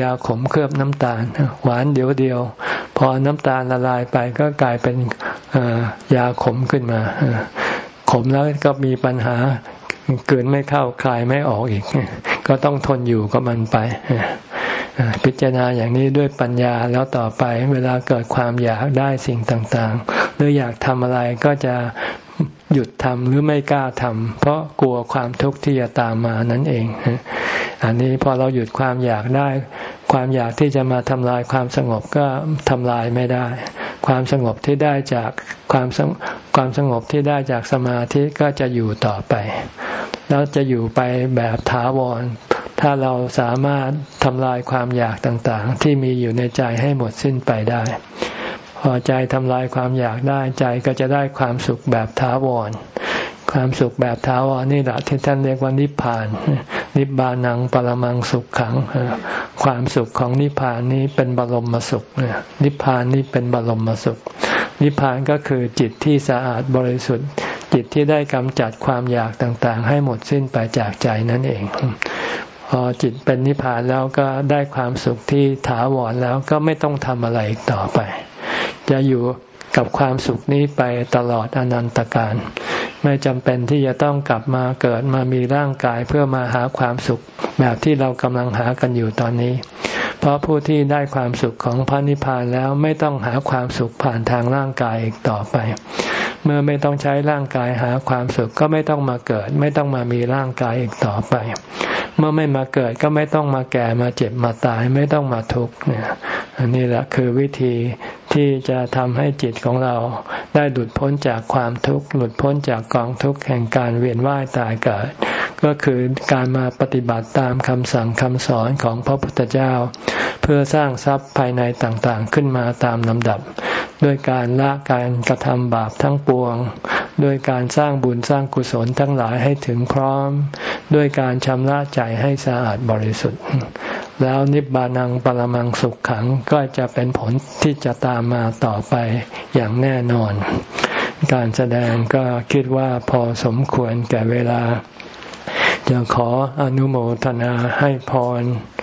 ยาขมเคลือบน้ำตาล หวานเดียวเดียว พอน้ำตาลละลายไปก็กลายเป็นยาขมขึ้นมาขมแล้วก็มีปัญหา เกินไม่เข้าคลายไม่ออกอีก ก็ต้องทนอยู่กับมันไปพิจารณาอย่างนี้ด้วยปัญญาแล้วต่อไปเวลาเกิดความอยากได้สิ่งต่างๆ หรืออยากทำอะไรก็จะ หยุดทำหรือไม่กล้าทำเพราะกลัวความทุกข์ที่จะตามมานั่นเอง อันนี้พอเราหยุดความอยากได้ ความอยากที่จะมาทำลายความสงบก็ทำลายไม่ได้ ความสงบที่ได้จากความความสงบที่ได้จากสมาธิก็จะอยู่ต่อไป แล้วจะอยู่ไปแบบถาวร ถ้าเราสามารถทำลายความอยากต่างๆ ที่มีอยู่ในใจให้หมดสิ้นไปได้ พอใจทำลายความอยากได้ใจก็จะได้ความสุขแบบถาวร ความสุขแบบถาวรนี่แหละที่ท่านเรียกว่านิพพาน นิบานังปรมังสุขขัง ความสุขของนิพพานนี้เป็นบรมสุขนิพพานนี้เป็นบรมสุข นิพพานก็คือจิตที่สะอาดบริสุทธิ์ จิตที่ได้กำจัดความอยากต่างๆ ให้หมดสิ้นไปจากใจนั่นเองพอจิตเป็นนิพพานแล้วก็ได้ความสุขที่ถาวรแล้วก็ไม่ต้องทำอะไรอีกต่อไป จะอยู่กับความสุขนี้ไปตลอดอนันตการ ไม่จำเป็นที่จะต้องกลับมาเกิดมามีร่างกายเพื่อมาหาความสุขแบบที่เรากำลังหากันอยู่ตอนนี้ เพราะผู้ที่ได้ความสุขของพระนิพพานแล้วไม่ต้องหาความสุขผ่านทางร่างกายอีกต่อไป เมื่อไม่ต้องใช้ร่างกายหาความสุขก็ไม่ต้องมาเกิด ไม่ต้องมามีร่างกายอีกต่อไป เมื่อไม่มาเกิดก็ไม่ต้องมาแก่มาเจ็บมาตายไม่ต้องมาทุกข์เนี่ยอันนี้แหละคือวิธี ที่จะทำให้จิตของเราได้หลุดพ้นจากความทุกข์หลุดพ้นจากกองทุกข์แห่งการเวียนว่ายตายเกิด ก็คือการมาปฏิบัติตามคำสั่งคำสอนของพระพุทธเจ้า เพื่อสร้างทรัพย์ภายในต่างๆ ขึ้นมาตามลำดับ ด้วยการละการกระทำบาปทั้งปวง ด้วยการสร้างบุญสร้างกุศลทั้งหลายให้ถึงพร้อม ด้วยการชำระใจให้สะอาดบริสุทธิ์ แล้วนิบานังปรมังสุขขังก็จะเป็นผลที่จะตามมาต่อไปอย่างแน่นอน การแสดงก็คิดว่าพอสมควรแก่เวลา จะขออนุโมทนาให้พร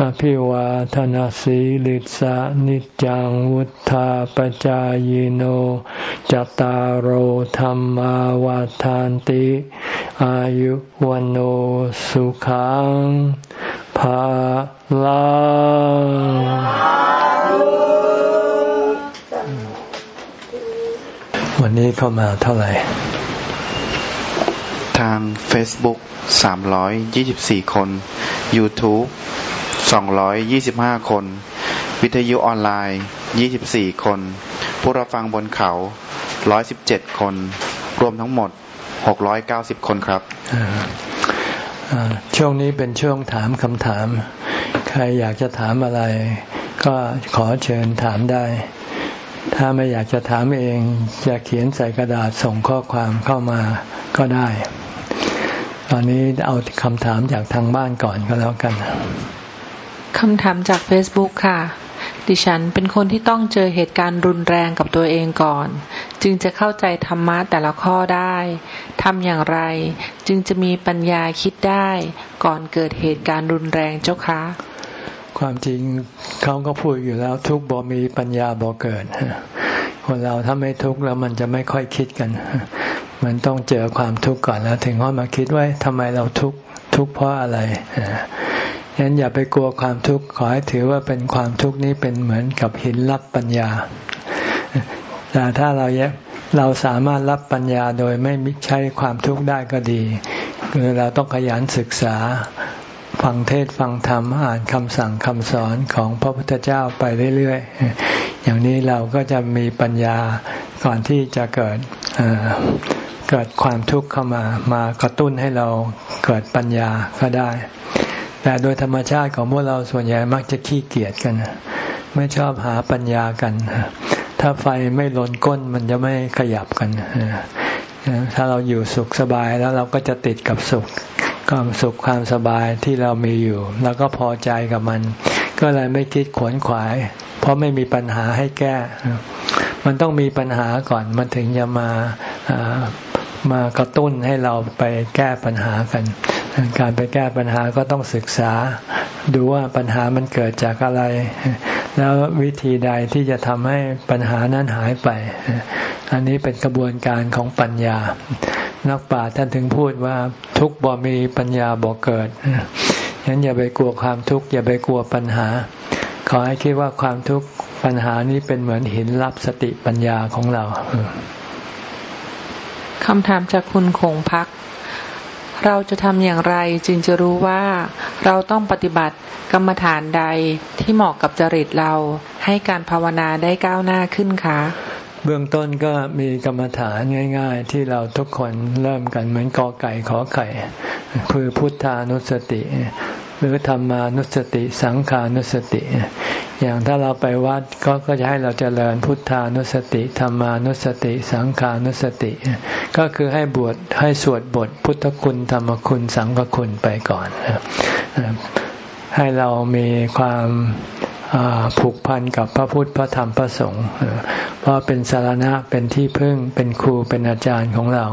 อภิวาทนาสีลิสานิจังวุธาปจายโนจตารโหธรรมวาทานติ อายุวันโอสุขังภาลังวันนี้เข้ามาเท่าไหร่ ทาง Facebook 324 คน YouTube 225 คน วิทยุออนไลน์ 24 คน ผู้รับฟังบนเขา 117 คน รวมทั้งหมด 690 คนครับ ช่วงนี้เป็นช่วงถามคำถาม ใครอยากจะถามอะไร ก็ขอเชิญถามได้ ถ้าไม่อยากจะถามเองจะเขียนใส่กระดาษส่งข้อความเข้ามาก็ได้ ตอนนี้เอาคำถามจากทางบ้านก่อนก็แล้วกัน คำถามจาก Facebook ค่ะ ดิฉันเป็นคนที่ต้องเจอเหตุการณ์รุนแรงกับตัวเองก่อน จึงจะเข้าใจธรรมะแต่ละข้อได้ทำอย่างไร จึงจะมีปัญญาคิดได้ก่อนเกิดเหตุการณ์รุนแรงเจ้าคะ ความจริงเขาก็พูดอยู่แล้วทุกบ่มีปัญญาบ่เกิด คนเราถ้าไม่ทุกข์แล้วมันจะไม่ค่อยคิดกัน มันต้องเจอความทุกข์ก่อนแล้ว ถึงค่อยมาคิดว่าทำไมเราทุกข์ทุกข์เพราะอะไร ฉะนั้นอย่าไปกลัวความทุกข์ขอให้ถือว่าเป็นความทุกข์นี้เป็นเหมือนกับหินรับปัญญาแต่ถ้าเราเราสามารถรับปัญญาโดยไม่ใช้ความทุกข์ได้ก็ดีคือเราต้องขยันศึกษาฟังเทศฟังธรรมอ่านคำสั่งคำสอนของพระพุทธเจ้าไปเรื่อยๆ อย่างนี้เราก็จะมีปัญญาก่อนที่จะเกิดเกิดความทุกข์เข้ามามากระตุ้นให้เราเกิดปัญญาก็ได้ แต่โดยธรรมชาติของพวกเราส่วนใหญ่มักจะขี้เกียจกัน ไม่ชอบหาปัญญากัน ถ้าไฟไม่ลนก้นมันจะไม่ขยับกัน ถ้าเราอยู่สุขสบายแล้วเราก็จะติดกับสุขความสุขความสบายที่เรามีอยู่ แล้วก็พอใจกับมัน ก็เลยไม่คิดขวนขวาย เพราะไม่มีปัญหาให้แก้ มันต้องมีปัญหาก่อนมันถึงจะมามากระตุ้นให้เราไปแก้ปัญหากัน การไปแก้ปัญหาก็ต้องศึกษา ดูว่าปัญหามันเกิดจากอะไร แล้ววิธีใดที่จะทำให้ปัญหานั้นหายไป อันนี้เป็นกระบวนการของปัญญา นักปราชญ์ท่านถึงพูดว่าทุกบ่มีปัญญาบ่เกิดฉะนั้นอย่าไปกลัวความทุกข์อย่าไปกลัวปัญหา ขอให้คิดว่าความทุกข์ปัญหานี้เป็นเหมือนหินรับสติปัญญาของเราคำถามจากคุณคงพัก เราจะทำอย่างไรจึงจะรู้ว่าเราต้องปฏิบัติกรรมฐานใดที่เหมาะกับจริตเราให้การภาวนาได้ก้าวหน้าขึ้นคะเบื้องต้นก็มีกรรมฐานง่าย ๆ ที่เราทุกคนเริ่มกันเหมือนกอไก่ขอไข่ คือพุทธานุสติ หรือธรรมานุสติ สังขานุสติ อย่างถ้าเราไปวัดก็ก็จะให้เราเจริญพุทธานุสติธรรมานุสติ สังขานุสติ ก็คือให้บวชให้สวดบทพุทธคุณธรรมคุณสังฆคุณไปก่อนให้เรามีความผูกพันกับพระพุทธพระธรรมพระสงฆ์เพราะเป็นสารณะเป็นที่พึ่งเป็นครูเป็นอาจารย์ของเรา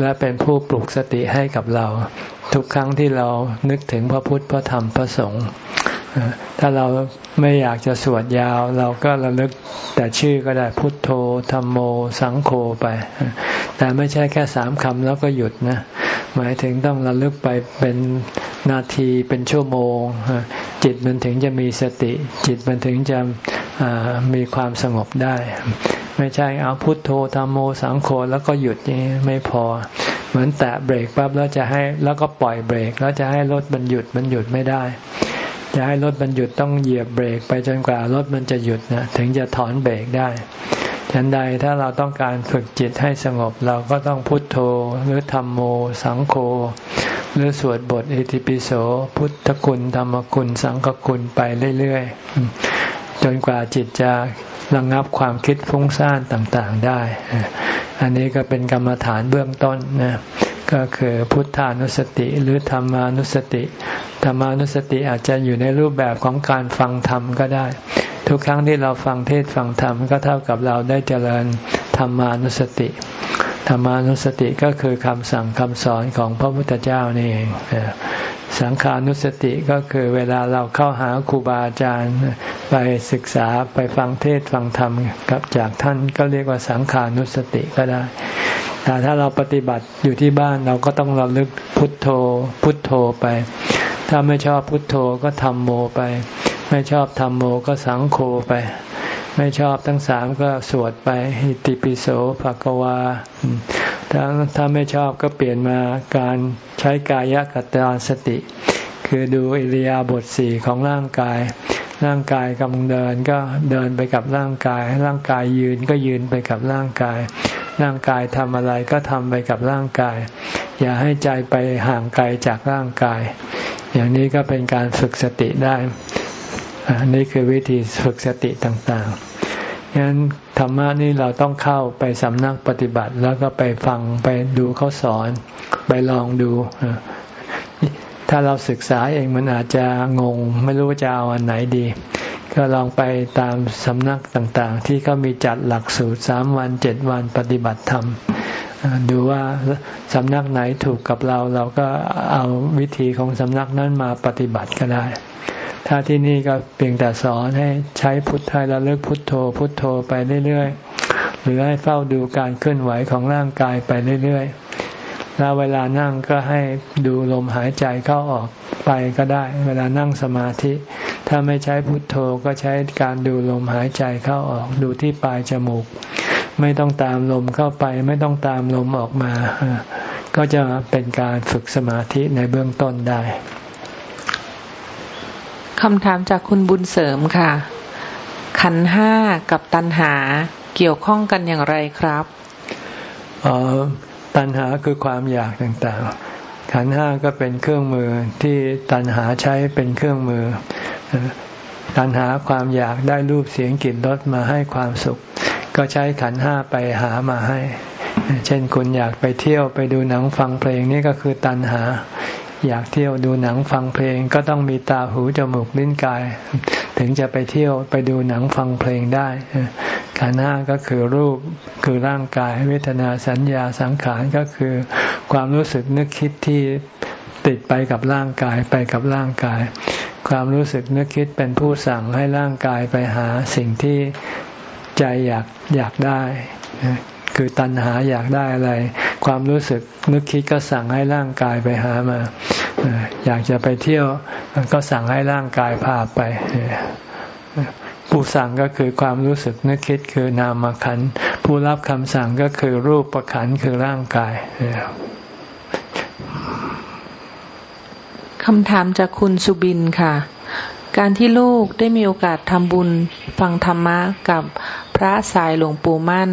และเป็นผู้ปลุกสติให้กับเรา ทุกครั้งที่เรานึกถึงพระพุทธพระธรรมพระสงฆ์ถ้าเราไม่อยากจะสวดยาว เราก็ระลึกแต่ชื่อก็ได้พุทโธธรรมโม สังโฆไป แต่ไม่ใช่แค่สามคำแล้วก็หยุดนะหมายถึงต้องระลึกไปเป็นนาทีเป็นชั่วโมง จิตมันถึงจะมีสติ จิตมันถึงจะมีความสงบได้ ไม่ใช่เอาพุทโธธรรมโมสังโฆแล้วก็หยุดนี่ไม่พอ เหมือนแตะเบรกปั๊บแล้วจะให้แล้วก็ปล่อยเบรก แล้วจะให้รถมันหยุดมันหยุดไม่ได้ จะให้รถมันหยุดต้องเหยียบเบรกไปจนกว่ารถมันจะหยุดนะถึงจะถอนเบรกได้ฉันใดถ้าเราต้องการฝึกจิตให้สงบเราก็ต้องพุทโธหรือธรรมโม สังโฆหรือสวดบทอิติปิโส พุทธคุณธรรมคุณสังฆคุณไปเรื่อยๆ จนกว่าจิตจะระงงับความคิดฟุ้งซ่านต่างๆได้ อันนี้ก็เป็นกรรมฐานเบื้องต้นนะก็คือพุทธานุสติหรือธรรมานุสติ ธรรมานุสติอาจจะอยู่ในรูปแบบของการฟังธรรมก็ได้ ทุกครั้งที่เราฟังเทศฟังธรรมก็เท่ากับเราได้เจริญธรรมานุสติธรรมานุสติก็คือคำสั่งคำสอนของพระพุทธเจ้านี่เองสังขานุสติก็คือเวลาเราเข้าหาครูบาอาจารย์ไปศึกษาไปฟังเทศฟังธรรมกับจากท่านก็เรียกว่าสังขานุสติก็ได้ แต่ถ้าเราปฏิบัติอยู่ที่บ้านเราก็ต้องระลึกพุทโธ พุทโธไป ถ้าไม่ชอบพุทโธก็ทำโมไป ไม่ชอบทำโมก็สังโฆไป ไม่ชอบทั้งสามก็สวดไปอิติปิโสภะกวาถ้าถ้าไม่ชอบก็เปลี่ยนมาการใช้กายกัตตาสติ คือดูอิริยาบถสี่ของร่างกาย ร่างกายกำลังเดินก็เดินไปกับร่างกาย ร่างกายยืนก็ยืนไปกับร่างกาย ร่างกายทำอะไรก็ทำไปกับร่างกาย อย่าให้ใจไปห่างไกลจากร่างกาย อย่างนี้ก็เป็นการฝึกสติได้ อันนี้คือวิธีฝึกสติต่างๆฉะนั้นธรรมะนี่เราต้องเข้าไปสำนักปฏิบัติ แล้วก็ไปฟังไปดูเขาสอน ไปลองดู ถ้าเราศึกษาเองมันอาจจะงง ไม่รู้จะเอาอันไหนดี ก็ลองไปตามสำนักต่างๆ ที่เขามีจัดหลักสูตรสามวันเจ็ดวันปฏิบัติธรรมดูว่าสำนักไหนถูกกับเรา เราก็เอาวิธีของสำนักนั้นมาปฏิบัติก็ได้ ถ้าที่นี่ก็เพียงแต่สอนให้ใช้พุทธให้ระลึกพุทโธ พุทโธไปเรื่อยๆ หรือให้เฝ้าดูการเคลื่อนไหวของร่างกายไปเรื่อยๆ แล้วเวลานั่งก็ให้ดูลมหายใจเข้าออกไปก็ได้ เวลานั่งสมาธิ ถ้าไม่ใช้พุทโธก็ใช้การดูลมหายใจเข้าออกดูที่ปลายจมูก ไม่ต้องตามลมเข้าไป ไม่ต้องตามลมออกมา ก็จะเป็นการฝึกสมาธิในเบื้องต้นได้ คำถามจากคุณบุญเสริมค่ะ ขันห้ากับตัณหาเกี่ยวข้องกันอย่างไรครับอ๋อตัณหาคือความอยากต่างๆ ขันห้าก็เป็นเครื่องมือที่ตัณหาใช้เป็นเครื่องมือ ตัณหาความอยากได้รูปเสียงกลิ่นรสมาให้ความสุข ก็ใช้ขันห้าไปหามาให้ เช่นคุณอยากไปเที่ยวไปดูหนังฟังเพลงนี่ก็คือตันหา อยากเที่ยวดูหนังฟังเพลงก็ต้องมีตาหูจมูกลิ้นกาย ถึงจะไปเที่ยวไปดูหนังฟังเพลงได้ขันห้าก็คือรูปคือร่างกาย เวทนาสัญญาสังขารก็คือ ความรู้สึกนึกคิดที่ติดไปกับร่างกายไปกับร่างกาย ความรู้สึกนึกคิดเป็นผู้สั่งให้ร่างกายไปหาสิ่งที่ใจอยากอยากได้ คือตัณหาอยากได้อะไร ความรู้สึกนึกคิดก็สั่งให้ร่างกายไปหามา อยากจะไปเที่ยวก็สั่งให้ร่างกายพาไปผู้สั่งก็คือความรู้สึกนึกคิดคือนามขันผู้รับคำสั่งก็คือรูปประขันคือร่างกายคำถามจากคุณสุบินค่ะ การที่ลูกได้มีโอกาสทำบุญ ฟังธรรมะกับพระสายหลวงปู่มั่น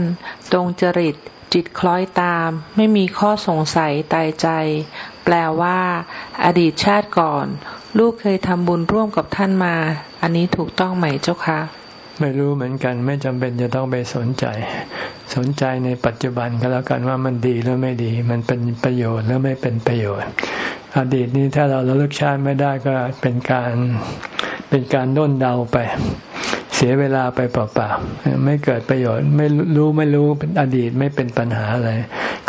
ตรงจริตจิตคล้อยตาม ไม่มีข้อสงสัยตายใจ แปลว่า อดีตชาติก่อน ลูกเคยทำบุญร่วมกับท่านมา อันนี้ถูกต้องไหมเจ้าคะ ไม่รู้เหมือนกันไม่จำเป็นจะต้องไปสนใจ สนใจในปัจจุบันก็แล้วกันว่ามันดีหรือไม่ดี มันเป็นประโยชน์หรือไม่เป็นประโยชน์ อดีตนี้ถ้าเราระลึกชาติไม่ได้ก็เป็นการ เป็นการด้นเดาไป เสียเวลาไปเปล่าๆไม่เกิดประโยชน์ ไม่รู้ไม่รู้เป็นอดีตไม่เป็นปัญหาอะไร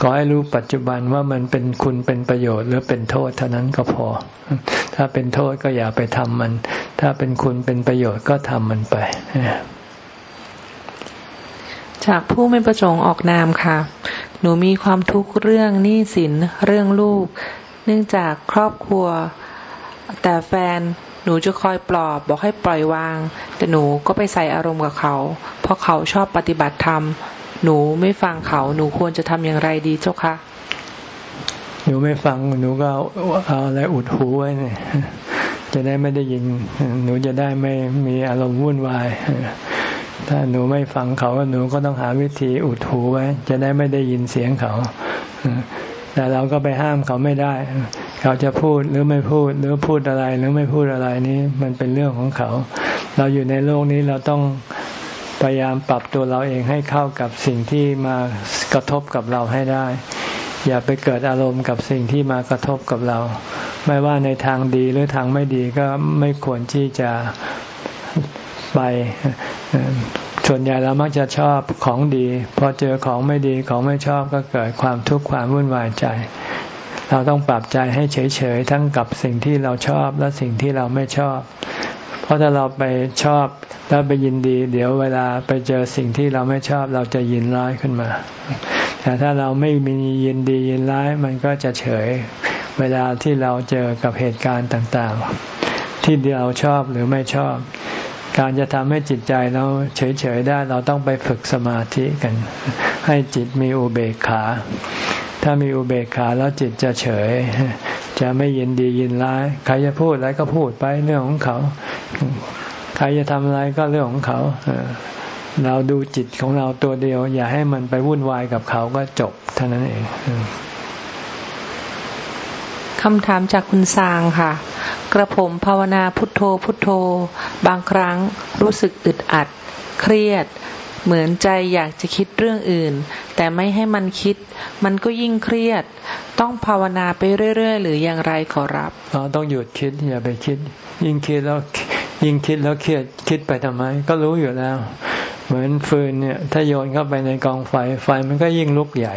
ขอให้รู้ปัจจุบันว่ามันเป็นคุณเป็นประโยชน์ หรือเป็นโทษเท่านั้นก็พอ ถ้าเป็นโทษก็อย่าไปทำมัน ถ้าเป็นคุณเป็นประโยชน์ก็ทำมันไปจากผู้ไม่ประสงค์ออกนามค่ะ หนูมีความทุกข์เรื่องหนี้สินเรื่องลูก เนื่องจากครอบครัว แต่แฟน หนูจะคอยปลอบบอกให้ปล่อยวาง แต่หนูก็ไปใส่อารมณ์กับเขา เพราะเขาชอบปฏิบัติธรรม หนูไม่ฟังเขาหนูควรจะทำอย่างไรดีเจ้าคะหนูไม่ฟังหนูก็เอาอะไรอุดหูไว้เนี่ยจะได้ไม่ได้ยิน หนูจะได้ไม่มีอารมณ์วุ่นวายถ้าหนูไม่ฟังเขาหนูก็ต้องหาวิธีอุดหูไว้ จะได้ไม่ได้ยินเสียงเขา แต่เราก็ไปห้ามเขาไม่ได้ เขาจะพูดหรือไม่พูดหรือพูดอะไรหรือไม่พูดอะไรนี้มันเป็นเรื่องของเขา เราอยู่ในโลกนี้เราต้องพยายามปรับตัวเราเองให้เข้ากับสิ่งที่มากระทบกับเราให้ได้ อย่าไปเกิดอารมณ์กับสิ่งที่มากระทบกับเรา ไม่ว่าในทางดีหรือทางไม่ดีก็ไม่ควรที่จะไป ส่วนใหญ่เรามักจะชอบของดีพอเจอของไม่ดีของไม่ชอบก็เกิดความทุกข์ความวุ่นวายใจ เราต้องปรับใจให้เฉยๆทั้งกับสิ่งที่เราชอบและสิ่งที่เราไม่ชอบ เพราะถ้าเราไปชอบแล้วไปยินดี เดี๋ยวเวลาไปเจอสิ่งที่เราไม่ชอบเราจะยินร้ายขึ้นมา แต่ถ้าเราไม่มียินดียินร้ายมันก็จะเฉย เวลาที่เราเจอกับเหตุการณ์ต่างๆ ที่เราชอบหรือไม่ชอบ การจะทำให้จิตใจเราเฉยๆได้เราต้องไปฝึกสมาธิกัน ให้จิตมีอุเบกขา ถ้ามีอุเบกขาแล้วจิตจะเฉย จะไม่ยินดียินร้าย ใครจะพูดอะไรก็พูดไปเรื่องของเขา ใครจะทำอะไรก็เรื่องของเขา เราดูจิตของเราตัวเดียว อย่าให้มันไปวุ่นวายกับเขาก็จบเท่านั้นเองคำถามจากคุณสางค่ะ กระผมภาวนาพุทโธพุทโธ บางครั้งรู้สึกอึดอัด เครียด เหมือนใจอยากจะคิดเรื่องอื่น แต่ไม่ให้มันคิด มันก็ยิ่งเครียด ต้องภาวนาไปเรื่อย ๆ หรืออย่างไรขอรับอ๋อต้องหยุดคิดอย่าไปคิด ยิ่งคิดแล้วยิ่งคิดแล้วเครียดคิดไปทำไม ก็รู้อยู่แล้ว เหมือนฟืนเนี่ย ถ้าโยนเข้าไปในกองไฟไฟมันก็ยิ่งลุกใหญ่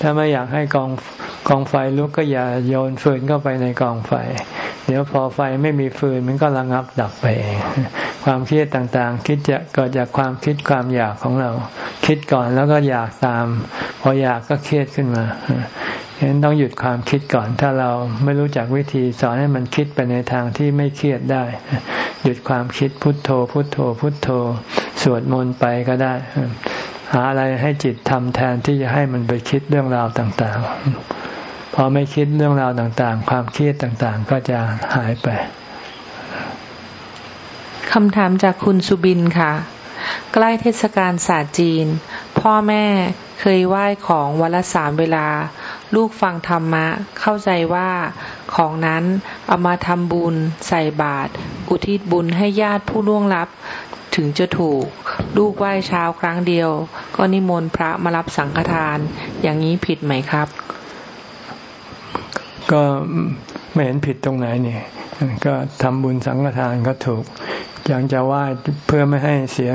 ถ้าไม่อยากให้กองกองไฟลุกก็อย่าโยนฟืนเข้าไปในกองไฟ เดี๋ยวพอไฟไม่มีฟืนมันก็ระงับดับไปเองความเครียดต่างๆ คิดจะเกิดจากความคิดความอยากของเรา คิดก่อนแล้วก็อยากตาม พออยากก็เครียดขึ้นมาฉะนั้นต้องหยุดความคิดก่อน ถ้าเราไม่รู้จักวิธีสอนให้มันคิดไปในทางที่ไม่เครียดได้ หยุดความคิดพุทโธ พุทโธ พุทโธ สวดมนต์ไปก็ได้ หาอะไรให้จิตทำแทนที่จะให้มันไปคิดเรื่องราวต่าง ๆ พอไม่คิดเรื่องราวต่างๆ ความเครียดต่างๆ ก็จะหายไปคำถามจากคุณสุบินค่ะ ใกล้เทศกาลศาสตร์จีน พ่อแม่เคยไหว้ของวันละสามเวลา ลูกฟังธรรมะ เข้าใจว่าของนั้นเอามาทำบุญ ใส่บาตรอุทิศบุญให้ญาติผู้ล่วงลับ ถึงจะถูก ลูกไหว้เช้าครั้งเดียว ก็นิมนต์พระมารับสังฆทาน อย่างนี้ผิดไหมครับ ก็ไม่เห็นผิดตรงไหนนี่ก็ทำบุญสังฆทานก็ถูกยังจะไหว้เพื่อไม่ให้เสีย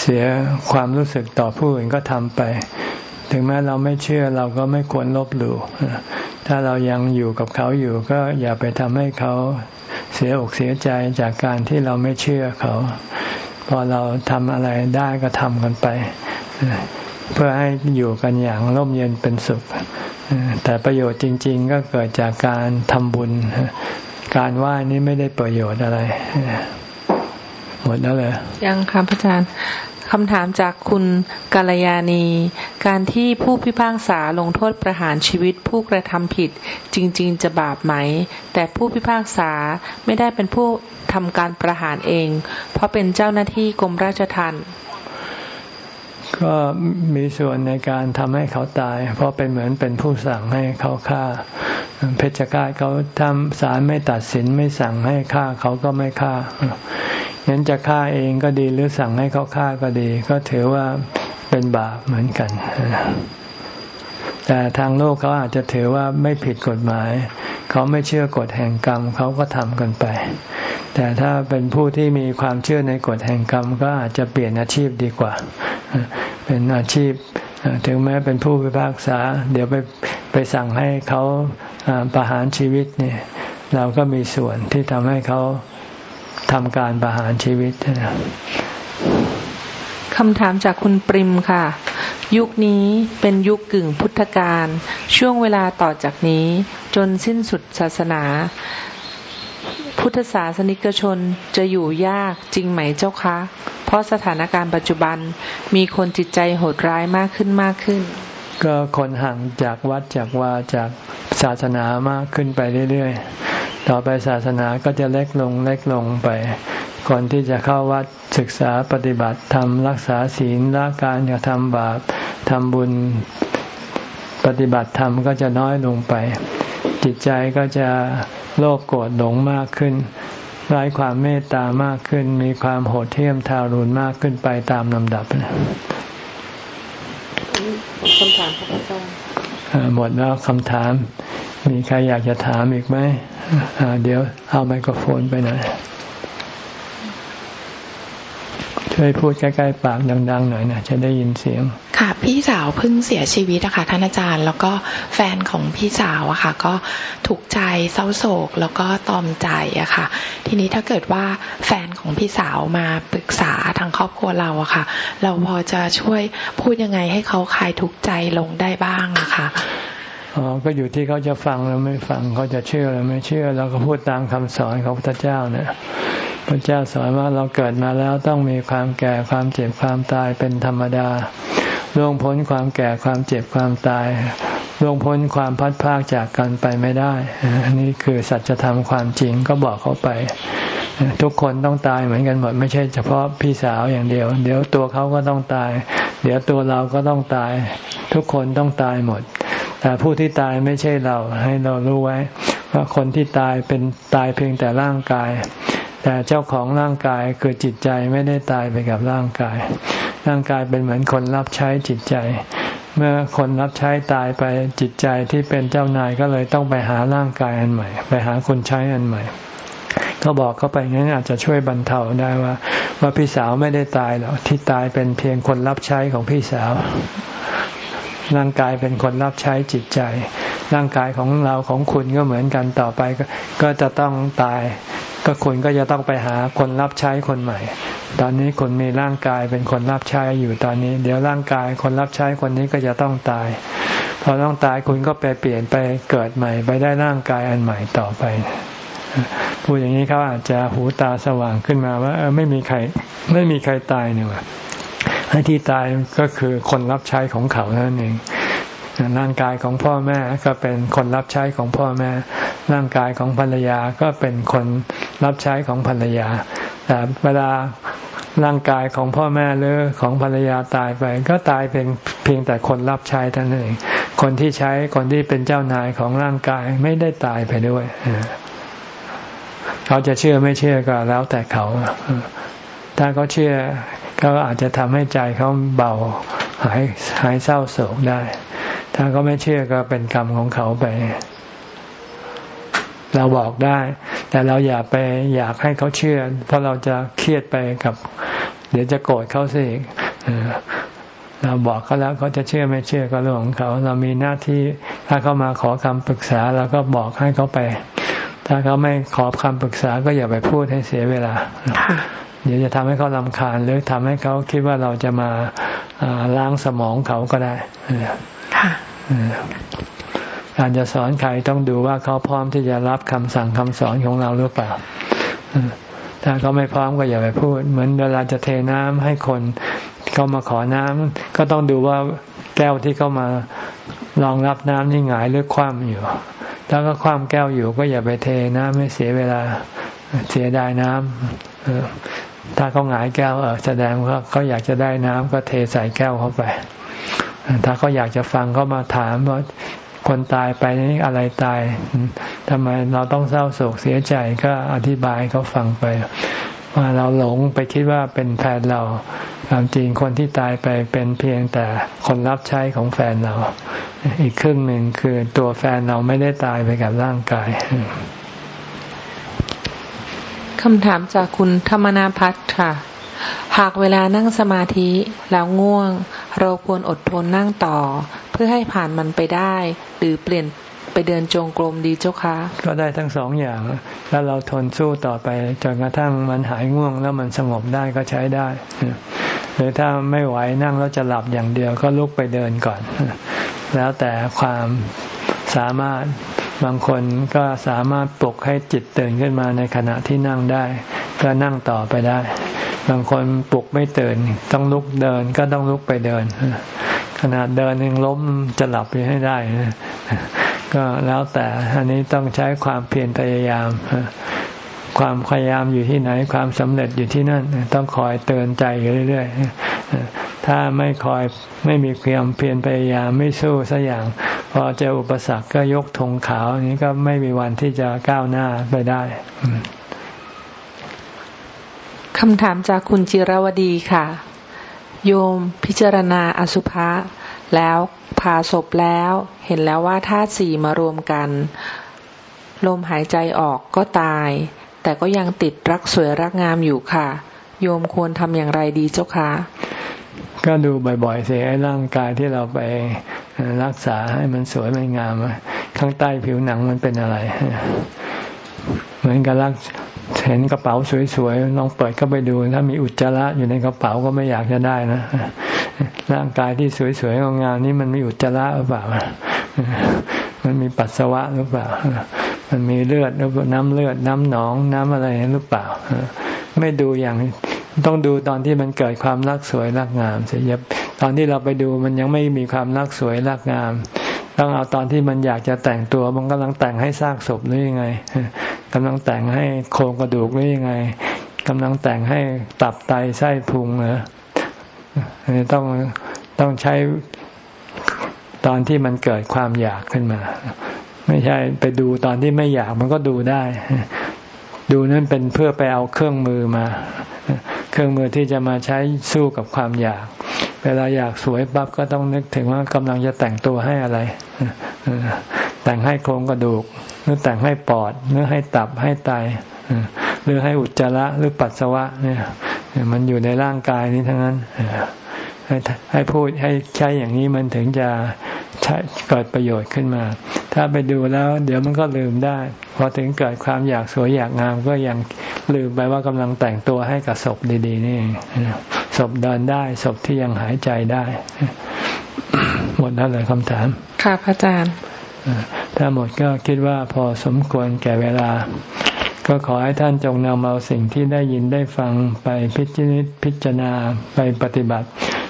เสียความรู้สึกต่อผู้อื่นก็ทำไป ถึงแม้เราไม่เชื่อเราก็ไม่ควรลบหลู่ถ้าเรายังอยู่กับเขาอยู่ก็อย่าไปทำให้เขาเสียอกเสียใจจากการที่เราไม่เชื่อเขา พอเราทำอะไรได้ก็ทำกันไป เพื่อให้อยู่กันอย่างร่มเย็นเป็นสุข แต่ประโยชน์จริง ๆ ก็เกิดจากการทำบุญ การไหว้นี้ไม่ได้ประโยชน์อะไร หมดแล้วเลยยังครับอาจารย์คำถามจากคุณกาลยานี การที่ผู้พิพากษาลงโทษประหารชีวิตผู้กระทำผิด จริง ๆ จะบาปไหม แต่ผู้พิพากษาไม่ได้เป็นผู้ทำการประหารเอง เพราะเป็นเจ้าหน้าที่กรมราชทัณฑ์ ก็มีส่วนในการทำให้เขาตาย เพราะเป็นเหมือนเป็นผู้สั่งให้เขาฆ่า เพชฌฆาตเขาทำศาลไม่ตัดสินไม่สั่งให้ฆ่าเขาก็ไม่ฆ่างั้นจะฆ่าเองก็ดีหรือสั่งให้เขาฆ่าก็ดี ก็ถือว่าเป็นบาปเหมือนกัน แต่ทางโลกเขาอาจจะถือว่าไม่ผิดกฎหมาย เขาไม่เชื่อกฎแห่งกรรมเขาก็ทำกันไป แต่ถ้าเป็นผู้ที่มีความเชื่อในกฎแห่งกรรม ก็อาจจะเปลี่ยนอาชีพดีกว่า เป็นอาชีพถึงแม้เป็นผู้พิพากษา เดี๋ยวไปไปสั่งให้เขาประหารชีวิตเนี่ย เราก็มีส่วนที่ทำให้เขาทำการประหารชีวิตคำถามจากคุณปริมค่ะ ยุคนี้เป็นยุคกึ่งพุทธกาลช่วงเวลาต่อจากนี้จนสิ้นสุดศาสนา พุทธศาสนิกชนจะอยู่ยากจริงไหมเจ้าคะ เพราะสถานการณ์ปัจจุบันมีคนจิตใจโหดร้ายมากขึ้นมากขึ้น ก็คนห่างจากวัดจากวาจากศาสนามากขึ้นไปเรื่อยๆ ต่อไปศาสนาก็จะเล็กลงเล็กลงไป ก่อนที่จะเข้าวัดศึกษาปฏิบัติทำรักษาศีลละการกระทำบาปทำบุญปฏิบัติธรรมก็จะน้อยลงไป จิตใจก็จะโลภโกรธหลงมากขึ้นไร้ความเมตตามากขึ้น มีความโหดเที่ยมทารุณมากขึ้นไปตามลำดับคำถามพระอาจารย์หมดแล้วคำถาม มีใครอยากจะถามอีกไหมเดี๋ยวเอาไมโครโฟนไปหน่อย ช่วยพูดใกล้ๆปากดัง ๆ หน่อยนะจะได้ยินเสียง ค่ะ พี่สาวเพิ่งเสียชีวิตนะคะท่านอาจารย์ แล้วก็แฟนของพี่สาวอะค่ะ ก็ถูกใจเศร้าโศกแล้วก็ตอมใจอะค่ะ ทีนี้ถ้าเกิดว่าแฟนของพี่สาวมาปรึกษาทางครอบครัวเราอะค่ะ เราพอจะช่วยพูดยังไงให้เขาคลายทุกข์ใจลงได้บ้างอะค่ะอ๋อก็อยู่ที่เขาจะฟังหรือไม่ฟังเขาจะเชื่อหรือไม่เชื่อเราก็พูดตามคำสอนของพระเจ้าเนี่ย พระเจ้าสอนว่าเราเกิดมาแล้วต้องมีความแก่ความเจ็บความตายเป็นธรรมดาล่วงพ้นความแก่ความเจ็บความตายล่วงพ้นความพัดพากจากกันไปไม่ได้อันนี้คือสัจธรรมความจริงก็บอกเขาไป ทุกคนต้องตายเหมือนกันหมด ไม่ใช่เฉพาะพี่สาวอย่างเดียว เดี๋ยวตัวเขาก็ต้องตาย เดี๋ยวตัวเราก็ต้องตาย ทุกคนต้องตายหมด แต่ผู้ที่ตายไม่ใช่เราให้เรารู้ไว้ว่าคนที่ตายเป็นตายเพียงแต่ร่างกาย แต่เจ้าของร่างกายคือจิตใจไม่ได้ตายไปกับร่างกาย ร่างกายเป็นเหมือนคนรับใช้จิตใจ เมื่อคนรับใช้ตายไปจิตใจที่เป็นเจ้านายก็เลยต้องไปหาร่างกายอันใหม่ ไปหาคนใช้อันใหม่ก็บอกเขาไปงั้นอาจจะช่วยบรรเทาได้ว่า ว่าพี่สาวไม่ได้ตายหรอกที่ตายเป็นเพียงคนรับใช้ของพี่สาว ร่างกายเป็นคนรับใช้จิตใจ ร่างกายของเราของคุณก็เหมือนกันต่อไปก็จะต้องตาย ก็คุณก็จะต้องไปหาคนรับใช้คนใหม่ ตอนนี้คุณมีร่างกายเป็นคนรับใช้อยู่ตอนนี้ เดี๋ยวร่างกายคนรับใช้คนนี้ก็จะต้องตาย พอต้องตายคุณก็ไปเปลี่ยนไปเกิดใหม่ ไปได้ร่างกายอันใหม่ต่อไปพูดอย่างนี้เขาอาจจะหูตาสว่างขึ้นมาว่าเออไม่มีใครไม่มีใครตายเนี่ยให้ที่ตายก็คือคนรับใช้ของเขานั่นเองร่างกายของพ่อแม่ก็เป็นคนรับใช้ของพ่อแม่ ร่างกายของภรรยาก็เป็นคน รับใช้ของภรรยา แต่เวลาร่างกายของพ่อแม่หรือของภรรยาตายไป ก็ตายเป็นเพียงแต่คนรับใช้เท่านั้นเองคนที่ใช้คนที่เป็นเจ้านายของร่างกายไม่ได้ตายไปด้วยเขาจะเชื่อไม่เชื่อก็แล้วแต่เขา ถ้าเขาเชื่อเขาอาจจะทำให้ใจเขาเบาหายหายเศร้าโศกได้ ถ้าเขาไม่เชื่อก็เป็นกรรมของเขาไป เราบอกได้ แต่เราอย่าไปอยากให้เขาเชื่อ เพราะเราจะเครียดไปกับ เดี๋ยวจะโกรธเขาสิเราบอกเขาแล้วเขาจะเชื่อไม่เชื่อก็เรื่องของเขา เรามีหน้าที่ถ้าเขามาขอคำปรึกษาเราก็บอกให้เขาไป ถ้าเขาไม่ขอคำปรึกษาก็อย่าไปพูดให้เสียเวลา เดี๋ยวจะทำให้เขาลำคาญ หรือทำให้เขาคิดว่าเราจะมาล้างสมองเขาก็ได้ การจะสอนใครต้องดูว่าเขาพร้อมที่จะรับคำสั่งคำสอนของเราหรือเปล่าถ้าเขาไม่พร้อมก็อย่าไปพูด เหมือนเวลาจะเทน้ำให้คนเขามาขอน้ำก็ต้องดูว่าแก้วที่เขามารองรับน้ำนี่หงายหรือคว่ำอยู่ ถ้าก็ความแก้วอยู่ก็อย่าไปเทน้ำไม่เสียเวลาเสียดายน้ำถ้าเขาหงายแก้วเออแสดงว่าเขาอยากจะได้น้ำก็เทใส่แก้วเข้าไป ถ้าเขาอยากจะฟังเขามาถามว่า คนตายไปนี่อะไรตายทำไมเราต้องเศร้าโศกเสียใจก็อธิบายเขาฟังไป ว่าเราหลงไปคิดว่าเป็นแฟนเราความจริงคนที่ตายไปเป็นเพียงแต่คนรับใช้ของแฟนเรา อีกครึ่งหนึ่งคือตัวแฟนเราไม่ได้ตายไปกับร่างกายคำถามจากคุณธรรมนาพัฒน์ค่ะ หากเวลานั่งสมาธิแล้วง่วง เราควรอดทนนั่งต่อ เพื่อให้ผ่านมันไปได้ หรือเปลี่ยนไปเดินจงกรมดีเจ้าคะก็ได้ทั้งสองอย่างแล้วเราทนสู้ต่อไปจนกระทั่งมันหายง่วงแล้วมันสงบได้ก็ใช้ได้หรือถ้าไม่ไหวนั่งแล้วจะหลับอย่างเดียวก็ลุกไปเดินก่อน แล้วแต่ความสามารถ บางคนก็สามารถปลุกให้จิตตื่นขึ้นมาในขณะที่นั่งได้ ก็นั่งต่อไปได้ บางคนปลุกไม่ตื่น ต้องลุกเดินก็ต้องลุกไปเดิน ขนาดเดินยังล้มจะหลับไปให้ได้ ก็แล้วแต่อันนี้ต้องใช้ความเพียรพยายาม ความพยายามอยู่ที่ไหน ความสำเร็จอยู่ที่นั่น ต้องคอยเตือนใจอยู่เรื่อย ถ้าไม่คอยไม่มีความเพียรพยายามไม่สู้สักอย่าง พอเจออุปสรรคก็ยกธงขาวนี้ก็ไม่มีวันที่จะก้าวหน้าไปได้คำถามจากคุณจิรวดีค่ะ โยมพิจารณาอสุภะแล้วผ่าศพแล้ว เห็นแล้วว่าธาตุสี่มารวมกัน ลมหายใจออกก็ตาย แต่ก็ยังติดรักสวยรักงามอยู่ค่ะ โยมควรทำอย่างไรดีเจ้าคะก็ดูบ่อยๆเสียร่างกายที่เราไปรักษาให้มันสวยมันงามข้างใต้ผิวหนังมันเป็นอะไร เหมือนกับรักเห็นกระเป๋าสวยๆลองเปิดเข้าไปดู ถ้ามีอุจจาระอยู่ในกระเป๋าก็ไม่อยากจะได้นะร่างกายที่สวยๆงามนี่มันมีอุจจาระหรือเปล่า มันมีปัสสาวะหรือเปล่า มันมีเลือดน้ำเลือดน้ำหนองน้ำอะไรหรือเปล่า ไม่ดูอย่างต้องดูตอนที่มันเกิดความรักสวยรักงามเสียตอนที่เราไปดูมันยังไม่มีความรักสวยรักงาม ต้องเอาตอนที่มันอยากจะแต่งตัว มันกำลังแต่งให้ซากศพหรือยังไงกำลังแต่งให้โครงกระดูกหรือยังไงกำลังแต่งให้ตับไตไส้พุงเหรอต้องต้องใช้ตอนที่มันเกิดความอยากขึ้นมา ไม่ใช่ไปดูตอนที่ไม่อยากมันก็ดูได้ ดูนั่นเป็นเพื่อไปเอาเครื่องมือมา เครื่องมือที่จะมาใช้สู้กับความอยาก เวลาอยากสวยปั๊บก็ต้องนึกถึงว่ากำลังจะแต่งตัวให้อะไร แต่งให้โครงกระดูกหรือแต่งให้ปอดหรือให้ตับให้ไตหรือให้อุจจาระหรือปัสสาวะเนี่ยมันอยู่ในร่างกายนี้ทั้งนั้น ให้ให้พูดให้ใช้อย่างนี้มันถึงจะใช้เกิดประโยชน์ขึ้นมา ถ้าไปดูแล้ว เดี๋ยวมันก็ลืมได้ พอถึงเกิดความอยากสวยอยากงามก็ยังลืมไปว่ากำลังแต่งตัวให้กับศพดี ๆ นี่ศพเดินได้ศพที่ยังหายใจได้ หมดแล้วเลยคำถาม ค่ะพระอาจารย์ถ้าหมดก็คิดว่าพอสมควรแก่เวลา ก็ขอให้ท่านจงนำเอาสิ่งที่ได้ยินได้ฟังไปพิจิตพิจารณาไปปฏิบัติ